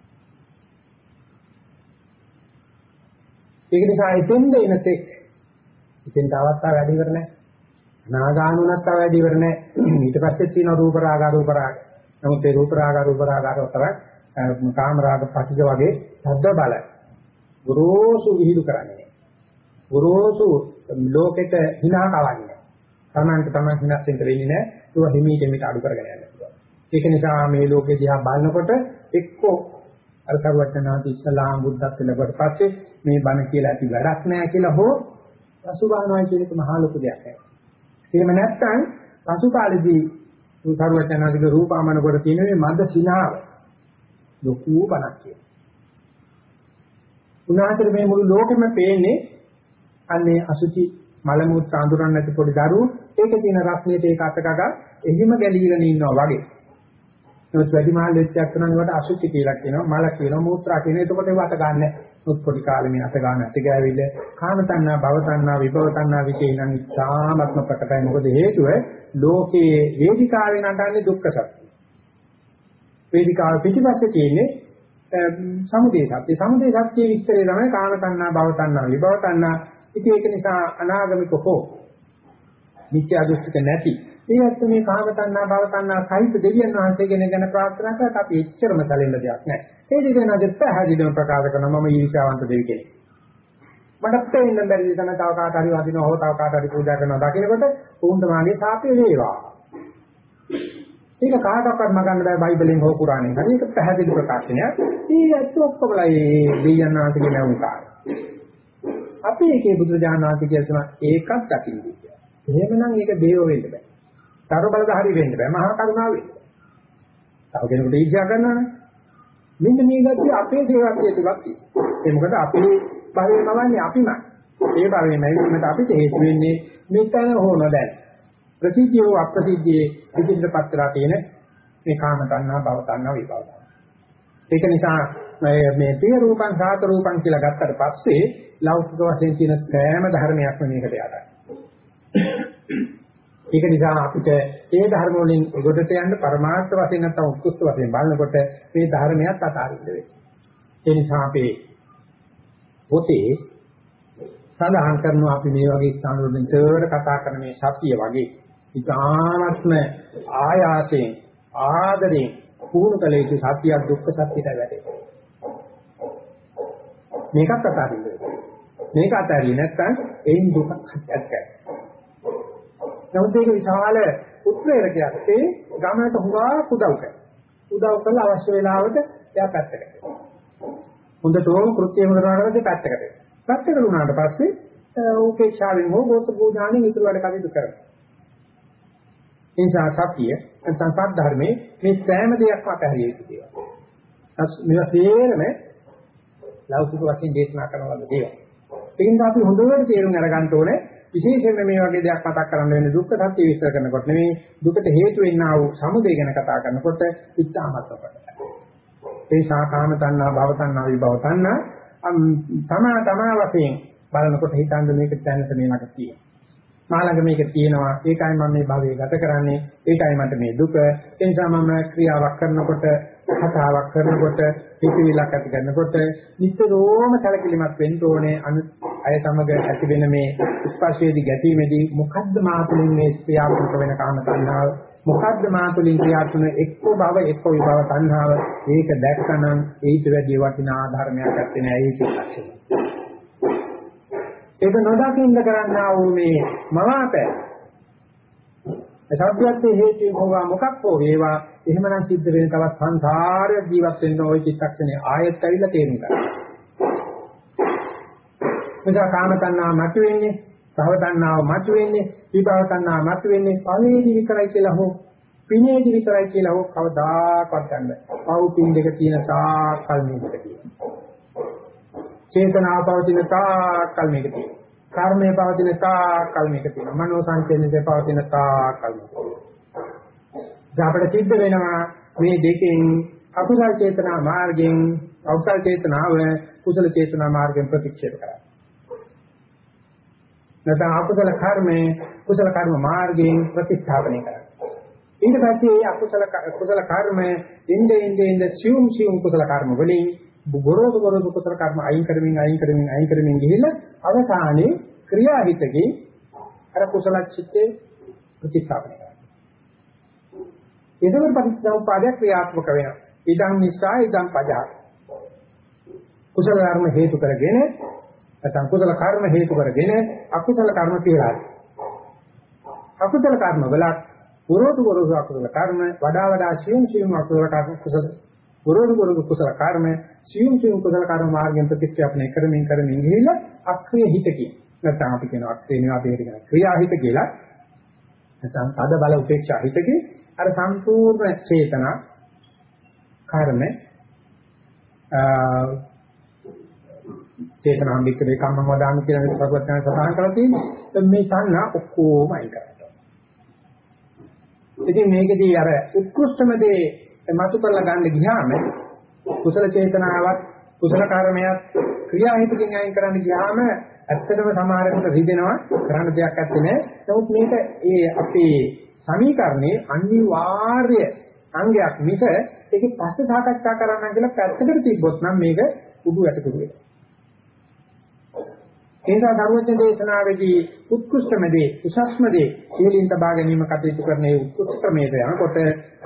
ඒක නිසා එතෙන්ද එන තෙක් එතෙන්ට අවස්ථාව වැඩි ඉවර නැහැ. නාගානුනත් තව වැඩි ඉවර නැහැ. ඊට පස්සේ තියෙන රූප රාග රූප රාග. නමුත් ඒ රූප රාග රූප රාග අතර කාම රාග පටිජ වගේ සද්ද බල ගොරෝසු විහිළු කරන්නේ. ගොරෝසු ලෝකෙට hina කවන්නේ. තමන්ට තමන් හිනස් වෙන්න වෙන්නේ නැහැ. ඒක හිමීට මිට අඩු කරගෙන යන්න පුළුවන්. ඒක නිසා මේ ලෝකෙ දිහා බලනකොට එක්කෝ අර සර්වඥාති ඉස්ලාම් බුද්ධත්ව ලැබුවට පස්සේ මේ බණ කියලා ඇති වැඩක් නැහැ කියලා හෝ පසුබාහනයි කියන එක මහා ලොකු දෙයක් නෑ. එහෙම නැත්නම් පසු කාලෙදී සර්වඥාතිගේ රූපාමන කොට තියෙන මේ මද සිනාව ලොකු බණක් කියන. උනාතර මේ මුළු ලෝකෙම පේන්නේ අන්නේ අසුචි මල මුත් අඳුරන්නේ නැති පොඩි දරුවෝ ඒකේ තියෙන රත්නයේ ඒක අතකග එහිම ගැලීගෙන ඉන්නවා වගේ. නමුත් වැඩි මහල් වෙච්චක් නම් ඒකට අසුචි කියලා කියනවා මල කියනවා මූත්‍රා කියනවා එතකොට ඒව අත ගන්න. නමුත් පොඩි කාලේ මේ අත ගන්න ඇති ගෑවිල කාම තණ්හා භව තණ්හා විභව තණ්හා විචේනං ඉතාමත්ම ප්‍රකටයි. මොකද හේතුව ලෝකයේ වේදිකාවේ නටන්නේ දුක්ඛ සත්‍ය. වේදිකාව පිටිපස්සේ තියෙන්නේ සමුදේ සත්‍ය. සමුදේ සත්‍යයේ විස්තරය තමයි කාම තණ්හා භව තණ්හා විභව තණ්හා. ඉතින් ඒක නිසා අනාගමික හෝ මිත්‍යා දෘෂ්ටික නැති ඒ ඇත්ත මේ කාම තණ්හා භව තණ්හා සහිත දෙවියන් වහන්සේගෙන ගැන ප්‍රාර්ථනා කරත් අපි එච්චරම සැලෙන්න දෙයක් නැහැ. ඒ දෙවියන් අද පැහැදිලිවම ප්‍රකාශ කරනවා මම ඊර්ෂාවන්ත දෙවි කෙනෙක්. මට තේින්න බැරි දෙයක් තව කාට හරි වදිනවා හෝ තව කාට හරි පූජා කරනවා දකින්නකොට උන්ට මාගේ සාපේ වේවා. ඒක කාටවත් මගන්න බෑ බයිබලෙන් හෝ කුරාණෙන්. හරි ඒක පැහැදිලි ප්‍රකාශනයක්. මේ ඇත්ත ඔක්කොමලා මේ දෙවියන් වහන්සේගේ නැවුම්කාර. අපි ඒකේ බුදුරජාණන් වහන්සේ කියනවා ඒකත් දකින්නේ. එහෙමනම් ඒක දේව වෙන්න බෑ. තර බලධාරී වෙන්න බෑ. මහා කරුණාව වෙන්න. තව කෙනෙකුට ඊර්ෂ්‍යා කරනවනේ. මෙන්න මේ ගැතිය අපේ දේවත්වයේ තුලක් තියෙනවා. ඒ මොකද අපේ භවයේ මවන්නේ අපිමයි. ඒ භවයේ නැවිමට අපිට හේතු වෙන්නේ මෙතන හෝ නොදැන. ප්‍රතිජීව අප්‍රතිජීව විචිත්‍රපත් කරලා තියෙන මේ කාම තණ්හා භව තණ්හා විභව. ඒක නිසා මේ පිය රූපං සාත රූපං කියලා ගත්තට පස්සේ ලෞකික වශයෙන් තියෙන සෑම ධර්මයක්ම මේකට යටයි. ඒක නිසා අපිට ඒ ධර්ම වලින් උඩට යන්න පරමාර්ථ වශයෙන් නැත්නම් උත්කෘෂ්ඨ වශයෙන් බලනකොට මේ ධර්මයක් අතාරින්න වෙනවා. ඒ නිසා අපේ පොතේ සඳහන් කරනවා අපි මේ වගේ ස්ථාන වලින් තේර කතා කරන මේ සතිය වගේ ඉතාමත්ම ආයාසයෙන් ආදරෙන් පුහුණු කළ යුතු සත්‍ය දුක්ඛ සත්‍යයට වැටෙනවා. මේකත් අතාරින්න වෙනවා. මේක අතාරියේ නැත්නම් එයින් දුකක් ඇත්තයි. නමුත් ඒක විශාල උත්ප්‍රේරකයක්. ඒ ගමනට හුඟා උදව් කරනවා. උදව් කරලා අවශ්‍ය වෙලාවට එයා පැත්තකට යනවා. හොඳටම කෘත්‍යම කරනාට පස්සේ පැත්තකට යනවා. පැත්තකට වුණාට පස්සේ උපේක්ෂාවෙන් හෝ ගෝත්‍ර පූජාණයෙන් ඉතුරු වැඩ කටයුතු කරනවා. ඒ නිසා සතිය නැත්නම් සත් ධර්මයේ මේ සෑම දෙයක්ම අපහැරිය යුතු දේවල්. මේවා සේරම ලෞකික වශයෙන් දේශනා කරන වගේ දේවල්. ඒ නිසා අපි හොඳට තේරුම් අරගන්න ඕනේ විශේෂයෙන්ම මේ වගේ දෙයක් මතක් කරන්න වෙන්නේ දුක්ඛ සත්‍ය විස්තර කරනකොට නෙමෙයි දුකට හේතු වෙන්නා වූ සමුදය ගැන කතා කරනකොට ඉච්ඡාමත්ව ප්‍රකටයි. ඒ සාකාම තණ්හා භව තණ්හා විභව තණ්හා තමා තමා වශයෙන් බලනකොට හිතන්නේ මේක දැනට මේ ළඟ තියෙනවා. මා ළඟ මේක තියෙනවා. ඒකයි මම මේ භවයේ ගත කරන්නේ. ඒකයි මට මේ දුක. ඒ නිසා මම ක්‍රියාවක් කරනකොට කතාවක් කරනකොට හිතවිලක් ඇති කරනකොට නිතරම සැලකිලිමත් වෙන්න ඕනේ. අය සමග ඇති වෙන මේ ස්පර්ශයේදී ගැටීමේදී මොකද්ද මාතුලින් මේ ක්‍රියාත්මක වෙන කාම තණ්හාව? මොකද්ද මාතුලින් ක්‍රියාත්මක එක්ක භව එක්ක විභව තණ්හාව? ඒක දැක්කනම් ඊට වැඩි වටිනා ආධර්මයක් නැත්තේ නෑ ඒක ලක්ෂණය ඒක නොදකින්න කරන්නා වූ මේ මවාපෑ සත්‍යත්වයේ හේතුව හොවා මොකක් හෝ වේවා එහෙමනම් සිද්ධ වෙන තවත් සංසාරය ජීවත් වෙන්න ওই චිත්තක්ෂණේ ආයෙත් ඇවිල්ලා තේරුම් ගන්න. මෙතන කාම තණ්හා මතුවෙන්නේ, භව තණ්හාව මතුවෙන්නේ, විභව තණ්හා මතුවෙන්නේ පළේදි විතරයි කියලා හෝ පිනේදි විතරයි කියලා හෝ කවදාකවත් ගන්න. පව් පින් දෙක තියෙන තාක්කල් මේකට තියෙනවා. චේතනාව පවතින තාක්කල් මේක තියෙනවා. කර්මයේ පවතින තාක්කල් මේක තියෙනවා. මනෝ සංකේතයේ පවතින තාක්කල් මේක තියෙනවා. අපිට සිද්ධ වෙනවා මේ දෙකෙන් අකුසල චේතනා මාර්ගයෙන් අකුසල චේතනාව කුසල චේතනා මාර්ගයෙන් ප්‍රතික්ෂේප කරා. නැත්නම් අකුසල කර්මේ කුසල කර්ම මාර්ගයෙන් ප්‍රතිස්ථාපනය කරා. ඊට පස්සේ අකුසල කුසල කර්ම ඉnde ඉnde ඉnde සියුම් සියුම් කුසල කර්ම වලින් ගොරෝසු ගොරෝසු කුසල කර්ම අයින් කරමින් අයින් කරමින් අයින් කරමින් ගිහිල්ලා අවසානයේ ක්‍රියාහිතකේ අර කුසල චිත්තේ ප්‍රතිස්ථාපනය එතකොට පටිච්චසමුප්පාදයක් ක්‍රියාත්මක වෙනවා. ඉදං නිසා ඉදං පජහ. කුසල ධර්ම හේතු කරගෙන නැත්නම් කුසල කර්ම හේතු කරගෙන අකුසල කර්ම කියලා. අකුසල කර්ම වල පුරෝධ පුරෝධ අකුසල කර්ම වඩා වඩා සියුම් සියුම් අකුසල කර්ම කුසල පුරෝධ පුරෝධ කුසල කර්ම සියුම් සියුම් කුසල කර්ම මාර්ගයෙන් ප්‍රතික්‍රියාපණය කරමින් කරමින් ගිහිල්ලා අක්‍රිය හිතකින් නැත්නම් අපි කියන අක්‍රිය නෙවෙයි අපි කියන ක්‍රියාහිත කියලා නැත්නම් තද බල උපේක්ෂා හිතකින් අර සම්පූර්ණ චේතනා කර්ම චේතනාම් වික්‍රේ කම්මං වදාමි කියන එක සරුවත්යන් සඳහන් කරලා තියෙන්නේ. මේ සංඥා ඔක්කොම අයින් කරනවා. ඉතින් මේකදී අර උත්කෘෂ්ඨම දේ මතු කරලා ගන්න ගියාම කුසල චේතනාවත් කුසල කර්මයක් ක්‍රියාහිතකින් අයින් කරන්න ගියාම ඇත්තටම සමහරකට රිදෙනවා කරන්න දෙයක් නැත්තේ නෑ. නමුත් මේක ඒ අපේ සමීකරණේ අනිවාර්ය අංගයක් මිස ඒකේ පස්සේ සාකච්ඡා කරන්න කියලා පැත්තකට තිබ්බොත් නම් මේක උඩු යටකුරු වෙනවා. ඒ නිසා ධර්මචර්ය දේශනාවේදී උත්කෘෂ්ඨම දේ, උසස්ම දේ සියලින් තබා ගැනීම කටයුතු කරන ඒ උත්කෘෂ්ඨමේද යනකොට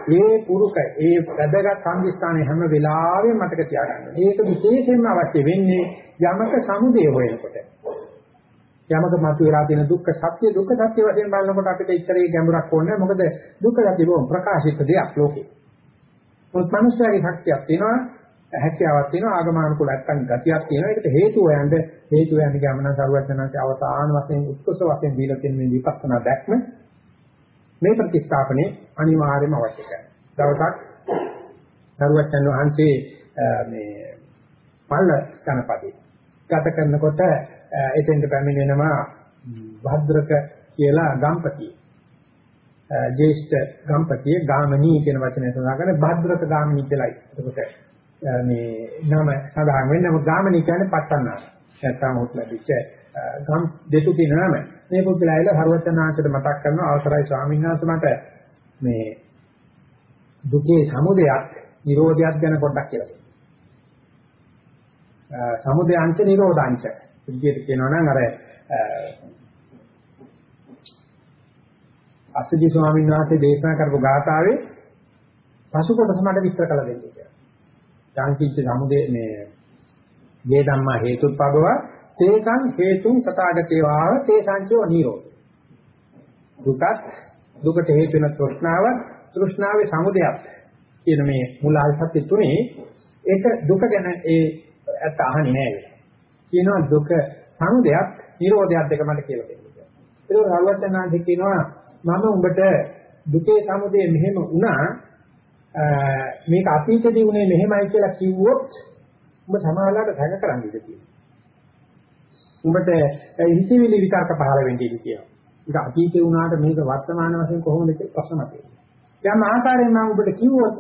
මේ පුරුක, ඒ වැදගත් සංදිස්ථානයේ හැම වෙලාවෙම මතක තියාගන්න. ඒක විශේෂයෙන්ම අවශ්‍ය වෙන්නේ යමක සමුදය හොයනකොට. යමක මතුවලා තියෙන දුක්ඛ සත්‍ය දුක්ඛ සත්‍ය වශයෙන් බලනකොට අපිට ඉච්චරේ ගැඹුරක් ඕනේ මොකද දුක්ඛ සත්‍ය බොහොම ප්‍රකාශිත දෙයක් ලෝකේ. මොකද මිනිස්යාගේ ශක්තියක් තියෙනවා හැකියාවක් තියෙනවා ආගමනුකූල නැත්තම් ගතියක් තියෙනවා ඒකට හේතුව යන්න හේතුව යන්න ගියාම නම් සරුවචනන්සේ අවසාන වශයෙන් උත්කෘෂ්ඨ වශයෙන් දීලා තියෙන මේ විපස්සනා දැක්ම මේ ප්‍රතිස්ථාපනේ අනිවාර්යම අවශ්‍යයි. දවසක් සරුවචන වහන්සේ මේ පල්ල ජනපදේ ගත කරනකොට එතෙන්ට පැමිණෙනවා භද්‍රක කියලා ගම්පතිය. ජේෂ්ඨ ගම්පතිය ගාමණී කියන වචනය සඳහන් කරන්නේ භද්‍රක ගාමණී කියලායි. එතකොට මේ නම සඳහන් වෙන්නේ නමුත් ගාමණී කියන්නේ පට්ටන්නා. නැත්නම් උත් ලැබිච්ච ගම් දෙතු කියන නම. මේ පුද්ගලයා ඇවිල්ලා හරවචනාංශයට මතක් කරන අවසරයි ස්වාමීන් වහන්සේ මට මේ දුකේ සමුදයක් නිරෝධයක් ගැන පොඩ්ඩක් කියලා දෙන්න. සමුදයංච නිරෝධංච විදියට කියනවා නම් අර අසජි ස්වාමීන් වහන්සේ දේශනා කරපු ගාථාවේ පසු කොටස මට විස්තර කළ දෙන්න කියලා. සංකීච්ච සමුදේ මේ ගේ ධම්මා හේතුප්පබව තේසං හේතුන් තථාගතේ වාව තේසංචෝ නිරෝධ දුකත් දුකට හේතු වෙන තෘෂ්ණාව තෘෂ්ණාවේ සමුදයක් කියන මේ මූලාල් සත්‍ය තුනේ ඒක දුක ගැන ඒ ඇත්ත අහන්නේ නැහැ කියනවා දුක සමුදයක් නිරෝධයක් දෙක මට කියලා දෙන්න. ඒක රවචනාන්ති කියනවා මම උඹට දුකේ සමුදය මෙහෙම වුණා මේක අතීතදී උනේ මෙහෙමයි කියලා කිව්වොත් ඔබ සමාහලට දැක කරන්න ඉඩ තියෙනවා. උඹට හිතවිලි විතර්ක පහළ වෙන්න ඉඩ තියෙනවා. ඒක අතීතේ වුණාට මේක වර්තමාන වශයෙන් කොහොමද කියලා ප්‍රශ්න තියෙනවා. යම් ආකාරයෙන් මම ඔබට කිව්වොත්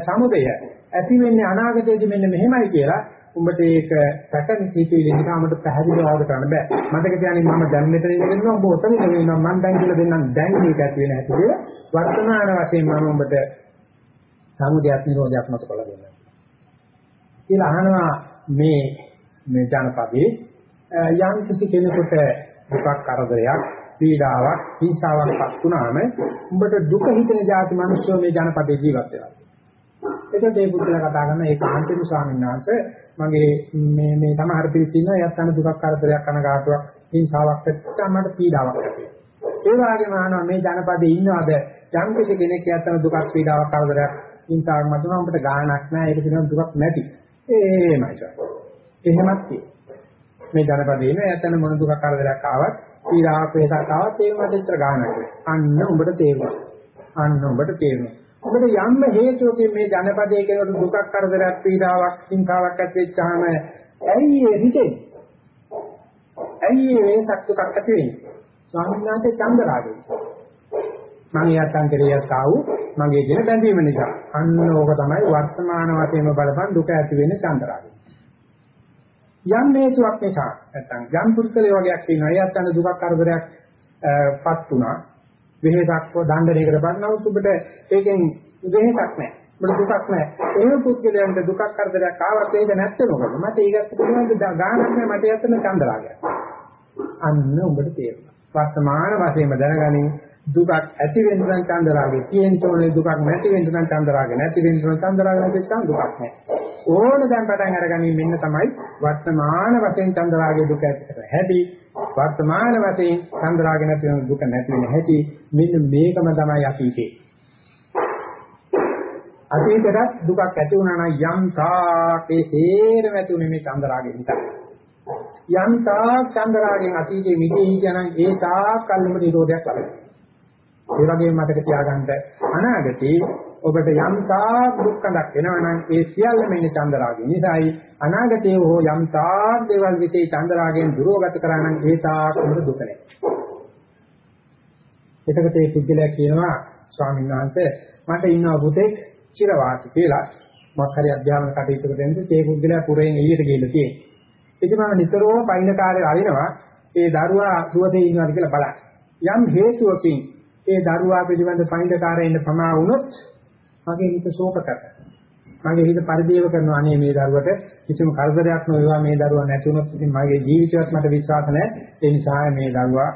සමුදය ඇති වෙන්නේ අනාගතයේදී මෙන්න මෙහෙමයි කියලා උඹට ඒක පැටර්න් හිතවිලි නිකම්මට පැහැදිලිව අවබෝධ කරන්න බෑ. මතක තියාගන්න මම දැන් මෙතන ඉඳගෙන ඔබ ඔතන ඉඳගෙන මම දැන් කියලා දෙන්නම් දැන් මේක ඇති වෙන හැටි කියලා වර්තමාන වශයෙන් මම ඔබට සමුදයක් නිරෝධයක් මත කළ දෙන්න. කියලා අහනවා මේ මේ ජනපදයේ යම් කිසි කෙනෙකුට දුකක් කරදරයක් පීඩාවක් හිංසාවක්පත් වුණාම උඹට දුක හිතෙන જાති මිනිස්සු මේ ජනපදයේ ජීවත් වෙනවා. එතකොට මේ පුදුලා කතා කරන ඒ කාන්තිම ස්වාමීන් වහන්සේ මගේ මේ මේ සමහර පිළිස් ඉන්නවා. එයත් අන දුකක් කරදරයක් අනගාටුවක් හිංසාවක් ඇත්තම මට පීඩාවක් ඇති. ඒ වගේම අහනවා මේ ජනපදයේ ඉන්නවද? යම් කිසි කෙනෙක් යත් අන දුකක් පීඩාවක් කරදරයක් හිංසාවක් මතුනම අපිට ගාණක් නැහැ. ඒක පිළිබඳ දුකක් නැති. එහෙමයි සර්. එහෙමත් තියෙනවා මේ ජනපදයේ ඉන්න එයත් මොන දුකක් කරදරයක් ආවත් පීඩාවක් වේසක් ආවත් ඒක මට ඉතර ගාණක් අන්න උඹට තේරෙනවා අන්න උඹට තේරෙනවා ඔබට යම් හේතුවකින් මේ ජනපදයේ කෙනෙකුට දුකක් කරදරයක් පීඩාවක් හිංසාවක් ඇති වෙච්චාම ඇයි ඒ හිතෙන්නේ? ඇයි මේ සත්‍යයක් ඇති වෙන්නේ? ස්වාමීන් වහන්සේ චන්දරාගය. මම යත්තන් කෙරෙහිත් ආවු මගේ කියන බැඳීම නිසා. අන්න ඕක තමයි වර්තමාන වශයෙන්ම බලපන් දුක ඇති වෙන්නේ චන්දරාගය. යම් හේතුවක් නිසා නැත්නම් යම් පුරුෂලේ වගේක් තියෙනවා. එයත් අන්න දුකක් කරදරයක් පත් වුණා. වෙහෙසක්ව දණ්ඩනයකට බannවොත් ඔබට ඒකෙන් වෙහෙසක් නැහැ. ඔබට දුකක් නැහැ. එහෙම පුද්ගලයන්ට දුකක් කරදරයක් ආවත් ඒක නැත්තේ මොකද? මට ඒකත් පිළිබඳ ගානක් නැහැ මට යත්තන චන්දරාගයක්. අන්න ඔබට තේරෙනවා. වර්තමාන වශයෙන්ම දැනගනින් දුකක් ඇති වෙන්න නම් චන්දරාගය තියෙන්න ඕනේ දුකක් නැති වෙන්න නම් චන්දරාගය නැති වෙන්න නම් චන්දරාගය නැති වෙච්චාම දුකක් නැහැ. ඕන දැන් පටන් අරගනින් මෙන්න තමයි වර්තමාන වශයෙන් චන්දරාගයේ දුක ඇති කර හැටි වර්තමාන වශයෙන් චන්දරාගය නැති වෙන දුක නැති වෙන හැටි මෙන්න මේකම තමයි අතීතේ. අතීතයට දුකක් ඇති වුණා නම් යම් තාකේ තේරෙම ඇති උනේ මේ චන්දරාගය නිසා. යම් තාක් චන්දරාගෙන් අතීතයේ මිදී කියනනම් ඒ තාක් කල්ම නිරෝධයක් ලැබෙනවා. ඒ වගේම මතක තියාගන්න අනාගතේ ඔබට යම් තාක් දුක්ඛයක් වෙනවනම් ඒ සියල්ලම ඉන්නේ චන්දරාගය නිසායි අනාගතයේ හෝ යම් තාක් දේවල් විසේ චන්දරාගයෙන් දුරවගත කරා නම් ඒ තාක් උඹට දුක නැහැ. එතකොට මේ පුද්ගලයා කියනවා ස්වාමීන් වහන්සේ මට ඉන්නවා පුතෙක් චිරවාසි කියලා මොකක් හරි අධ්‍යාපන කටයුතු කරද්දී ඒ පුද්ගලයා පුරයෙන් එළියට ගිහලා තියෙනවා. ඉතින් මම නිතරම පයින් කාර්යය අරිනවා ඒ දරුවා සුවසේ ඉන්නවාද කියලා බලන්න. යම් හේතුවකින් ඒ දරුවා පිළිබඳ පයින්කාරයෙන්න ප්‍රමා වුණොත් මගේ හිත ශෝක කරනවා. මගේ හිත පරිදේව කරනවා අනේ මේ දරුවට කිසිම කරදරයක් නොවේවා මේ දරුවා නැති වුණොත් ඉතින් මගේ ජීවිතයත් මට විශ්වාස නැහැ. ඒ නිසා මේ දරුවා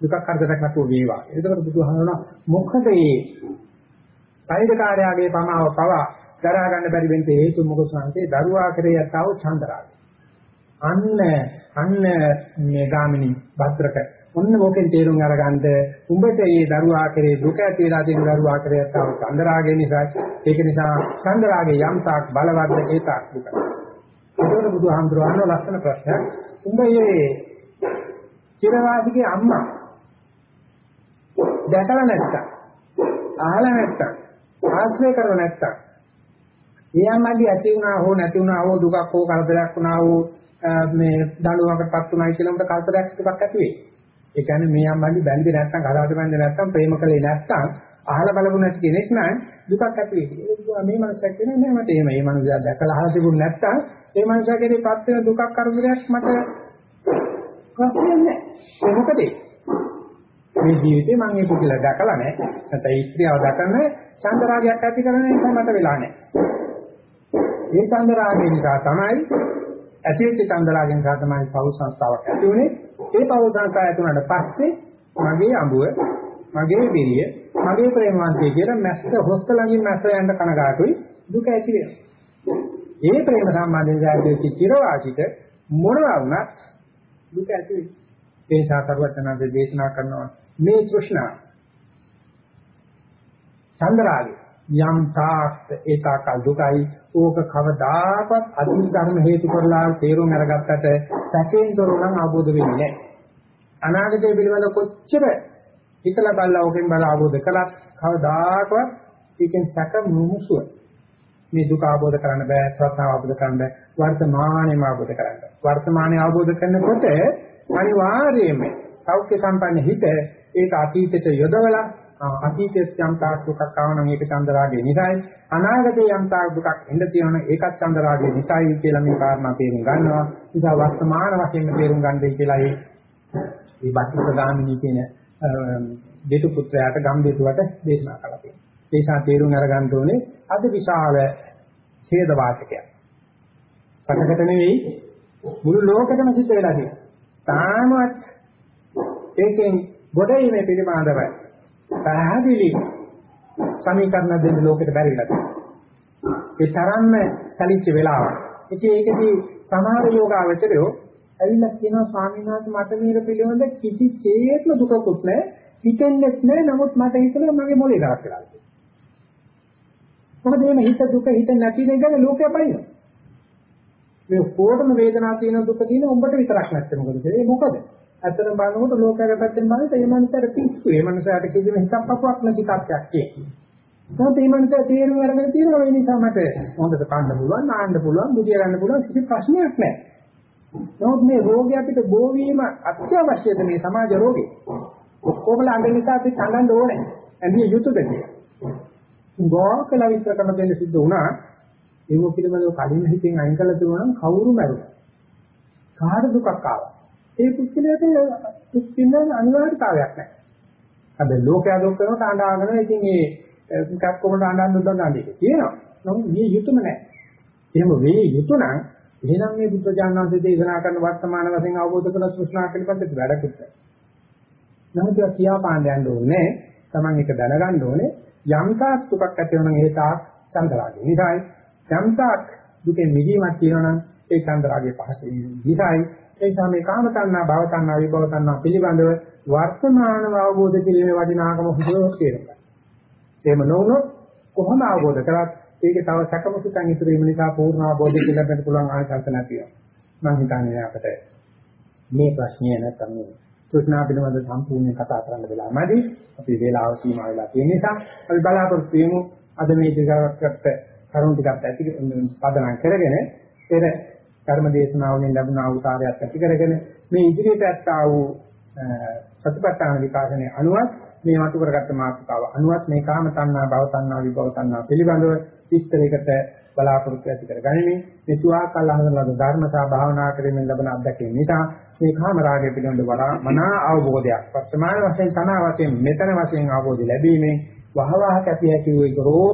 දුක කරදරයක් නැතුව වේවා. ඒකකට බුදුහාමනවා මොකද මේ පයින්කාරයාගේ ප්‍රමාව පවා දරා ගන්න බැරි වෙන්න හේතු මොකද සංකේ දරුවා කරේ යතාව චන්දරාගය. අන්න අන්න මේ ගාමිනී භද්‍රක ඔන්න මොකෙන් තේරුම් අරගන්නද උඹට මේ දරුවා කෙරේ දුක ඇති වෙලා තියෙන දරුවා කෙරේ තව චන්දරාගය නිසා ඒක නිසා චන්දරාගේ යම් තාක් බලවත්ද ඒ තාක් දුක. ඒකවල බුදුහාමුදුරුවෝ ලස්සන ප්‍රශ්නයක් උඹ මේ චිරවාසිකේ අම්මා දැකලා නැත්තම් අහලා නැත්තම් ආශ්‍රය කරලා නැත්තම් ඒ අම්මගේ ඇති වුණා හෝ නැති වුණා හෝ දුකක් හෝ කරදරයක් වුණා හෝ මේ දඬුවමකටපත් වුණායි කියලා උඹට කල්පයක් ටිකක් ඇති වෙයි. ඒ කියන්නේ මේ අම්මන්දි බැඳි නැත්තම් කලාවට බැඳි නැත්තම් ප්‍රේම කලේ නැත්තම් අහලා බලපු නැති කෙනෙක් නම් දුකක් ඇති වෙයි. ඒක දුක මේ මනසක් කියන්නේ නෑ මට එහෙම. මේ මනුස්සයා දැකලා අහලා තිබුණ නැත්තම් මේ මනුස්සයා කෙරේපත් වෙන දුකක් කරදරයක් මට ප්‍රශ්නයක් නෑ. ඒ මොකද? මේ ජීවිතේ මම ඒක කියලා දැකලා නෑ. නැත්නම් ස්ත්‍රියව දැකන්නේ චන්දරාගයක් ඇති කරන නිසා මට වෙලා නෑ. ඒ චන්දරාගය නිසා තමයි ඇතිවෙච්ච චන්දරාගෙන් නිසා තමයි පෞ සංස්ථාවක් ඇති වුනේ. ඒ පෞ සංස්ථාව ඇති වුණාට පස්සේ මගේ අඹුව, මගේ බිරිය, මගේ ප්‍රේමවන්තය කියලා මැස්ස හොස්ත ළඟින් මැස්ස යන්න කනගාටුයි දුක ඇති වෙනවා. ඒ ප්‍රේම සම්බන්ධයෙන් දැනෙච්ච චිරවාසිත මොනවා වුණත් දුක ඇති වෙනවා. ඒ නිසා කරුවචනාවේ දේශනා කරනවා මේ තෘෂ්ණා චන්දරාගේ යම් තාක් ඒකාකල් දුකයි ඕක කවදාකවත් අදින් ධර්ම හේතු කරලා තේරුම් අරගත්තට සැකයෙන් තොරව නම් අවබෝධ වෙන්නේ නැහැ. අනාගතය පිළිබඳ කොච්චර හිතලා බලලා ඕකෙන් බල අවබෝධ කළත් කවදාකවත් ඒකෙන් සැක මුමුසුව මේ දුක අවබෝධ කරන්න බෑ සත්‍ය අවබෝධ කරන්න බෑ වර්තමානයේම අවබෝධ කරන්න. වර්තමානයේ අවබෝධ කරනකොට අනිවාර්යයෙන්ම සෞඛ්‍ය සම්පන්න හිත ඒක අතීතයට යොදවලා අතීතයේ යම් තාක් දුකක් ආවනම් ඒක චන්දරාගයේ නිසායි. අනාගතයේ යම් තාක් දුකක් එන්න තියෙනවා ඒකත් චන්දරාගයේ නිසායි කියලා මේ කාරණා තේරුම් ගන්නවා. නිසා වර්තමාන වශයෙන් තේරුම් ගන්නයි කියලා ඒ මේ බක්ක ගාමිනී කියන දෙතු පුත්‍රයාට ගම් දෙතුවට දේශනා කළා තියෙනවා ඒ නිසා තේරුම් අරගන්න ඕනේ අද විශාල ඡේද වාචකයක්. පටකට නෙවෙයි මුළු ලෝකෙටම සිද්ධ වෙලා තියෙනවා. තාමත් ඒකෙන් ගොඩීමේ පිළිබඳව පැහැදිලි සමීකරණ දෙන්න ලෝකෙට බැරි වෙලා තියෙනවා. ඒ තරම්ම සැලිච්ච වෙලාවක්. ඉතින් ඒකදී සමහර යෝගාවචරයෝ ඇවිල්ලා කියනවා ස්වාමීන් වහන්සේ මට මේක පිළිබඳ කිසිසේත්ම දුකකුත් නැහැ. හිතෙන්නෙත් නැහැ. නමුත් මට හිතෙනවා මගේ මොලේ නරක වෙලා කියලා. මොකද මේ හිත දුක හිත නැති නේ ගැන ලෝකය බලනවා. මේ කොටම වේදනාව තියෙන දුක තියෙන උඹට විතරක් නැත්තේ මොකද? ඒ මොකද? ඇත්තටම බලනකොට ලෝකයේ පැත්තෙන් බලද්දී ඒ මනුස්සයාට පිස්සු. ඒ මනුස්සයාට කිසිම හිතක් පපුවක් නැති තත්ත්වයක් තියෙනවා. නමුත් මේ මනුස්සයා තේරුම් අරගෙන තියෙනවා ඒ නිසා මට හොඳට කන්න පුළුවන්, නාන්න පුළුවන්, බුදිය ගන්න පුළුවන් කිසි ප්‍රශ්නයක් නැහැ. නමුත් මේ රෝගය අපිට බෝ වීම අත්‍යවශ්‍යද මේ සමාජ රෝගේ. ඔක්කොම ළඟ නිසා අපි තඟන්න ඕනේ. ඇඳිය යුතුයද කියලා. ගෝකලා විස්තර කරන දෙන්න සිද්ධ වුණා. ඒක පිළිබඳව කලින් හිතෙන් අයින් කළා තිබුණා නම් කවුරු මැරුණා. කාට දුකක් ආවා. ඒ පුද්ගලයාට දුක් විඳින්න අනිවාර්යතාවයක් නැහැ. හැබැයි ලෝකයා දුක් කරනකොට ආඳාගෙන ඉතින් ඒ මොකක් කොහොමද ආඳාන් දුක් ගන්නන්නේ කියනවා. නමුත් මේ යුතුයම නැහැ. එහෙම වෙයි යුතුය නම් එහෙනම් මේ බුද්ධ ඥානanse දේශනා කරන වර්තමාන වශයෙන් අවබෝධ කරන සෘෂ්ණා පිළිබඳ වැඩකුත් නමුත් ඒක කියා පාන්න යන්න ඕනේ. Taman එක දැනගන්න ඕනේ. යම් තාක් දුකක් ඇති වෙනවා නම් ඒ තාක් චන්දරාගය. නිසායි යම් තාක් දුකෙන් මිදීමක් තියෙනවා නම් ඒ චන්දරාගයේ පහසෙ නිසායි ඒ නිසා මේ කාම තණ්හා භව තණ්හා විභව තණ්හා පිළිබඳව වර්තමානව අවබෝධ කිරීමේ වටිනාකම හොඳට තේරෙනවා. එහෙම නොවුනොත් කොහොම අවබෝධ කරත් ඒකේ තව සැකමසුතන් ඉතුරු වීම නිසා පූර්ණ අවබෝධය ලැබෙන්න පුළුවන් ආකාශ නැති වෙනවා. මම හිතන්නේ අපිට මේ ප්‍රශ්නය නැත්නම් මේ සුෂ්ණා පිළිබඳ සම්පූර්ණ කතා කරන්න වෙලාවමදි අපි වේලාව සීමා වෙලා තියෙන නිසා අපි බලාපොරොත්තු වෙමු අද මේ දිගකට කරුණු ටිකක් ඇති පදනම් කරගෙන පෙර ධර්ම දේශනාවලින් ලැබුණ අවතාරයක් ඇති කරගෙන මේ ඉදිරියට ඇත්තා වූ සතිපට්ඨාන විකාශනයේ අනුවත් මේ වතු කරගත්ත මාතෘකාව අනුවත් මේ කාම තණ්හා භව තණ්හා විභව තණ්හා පිළිබඳව විස්තරයකට බලාපොරොත්තු ඇති කරගනිමින් මේ සුවාකල් අහනලද ධර්මතා භාවනා කිරීමෙන් ලැබෙන අත්දැකීම් නිසා මේ කාම රාගය පිළිබඳව වඩා මනා අවබෝධයක් වර්තමාන වශයෙන් තන වශයෙන් මෙතන වශයෙන් අවබෝධය ලැබීමෙන් වහවහ කැපිය හැකි වූ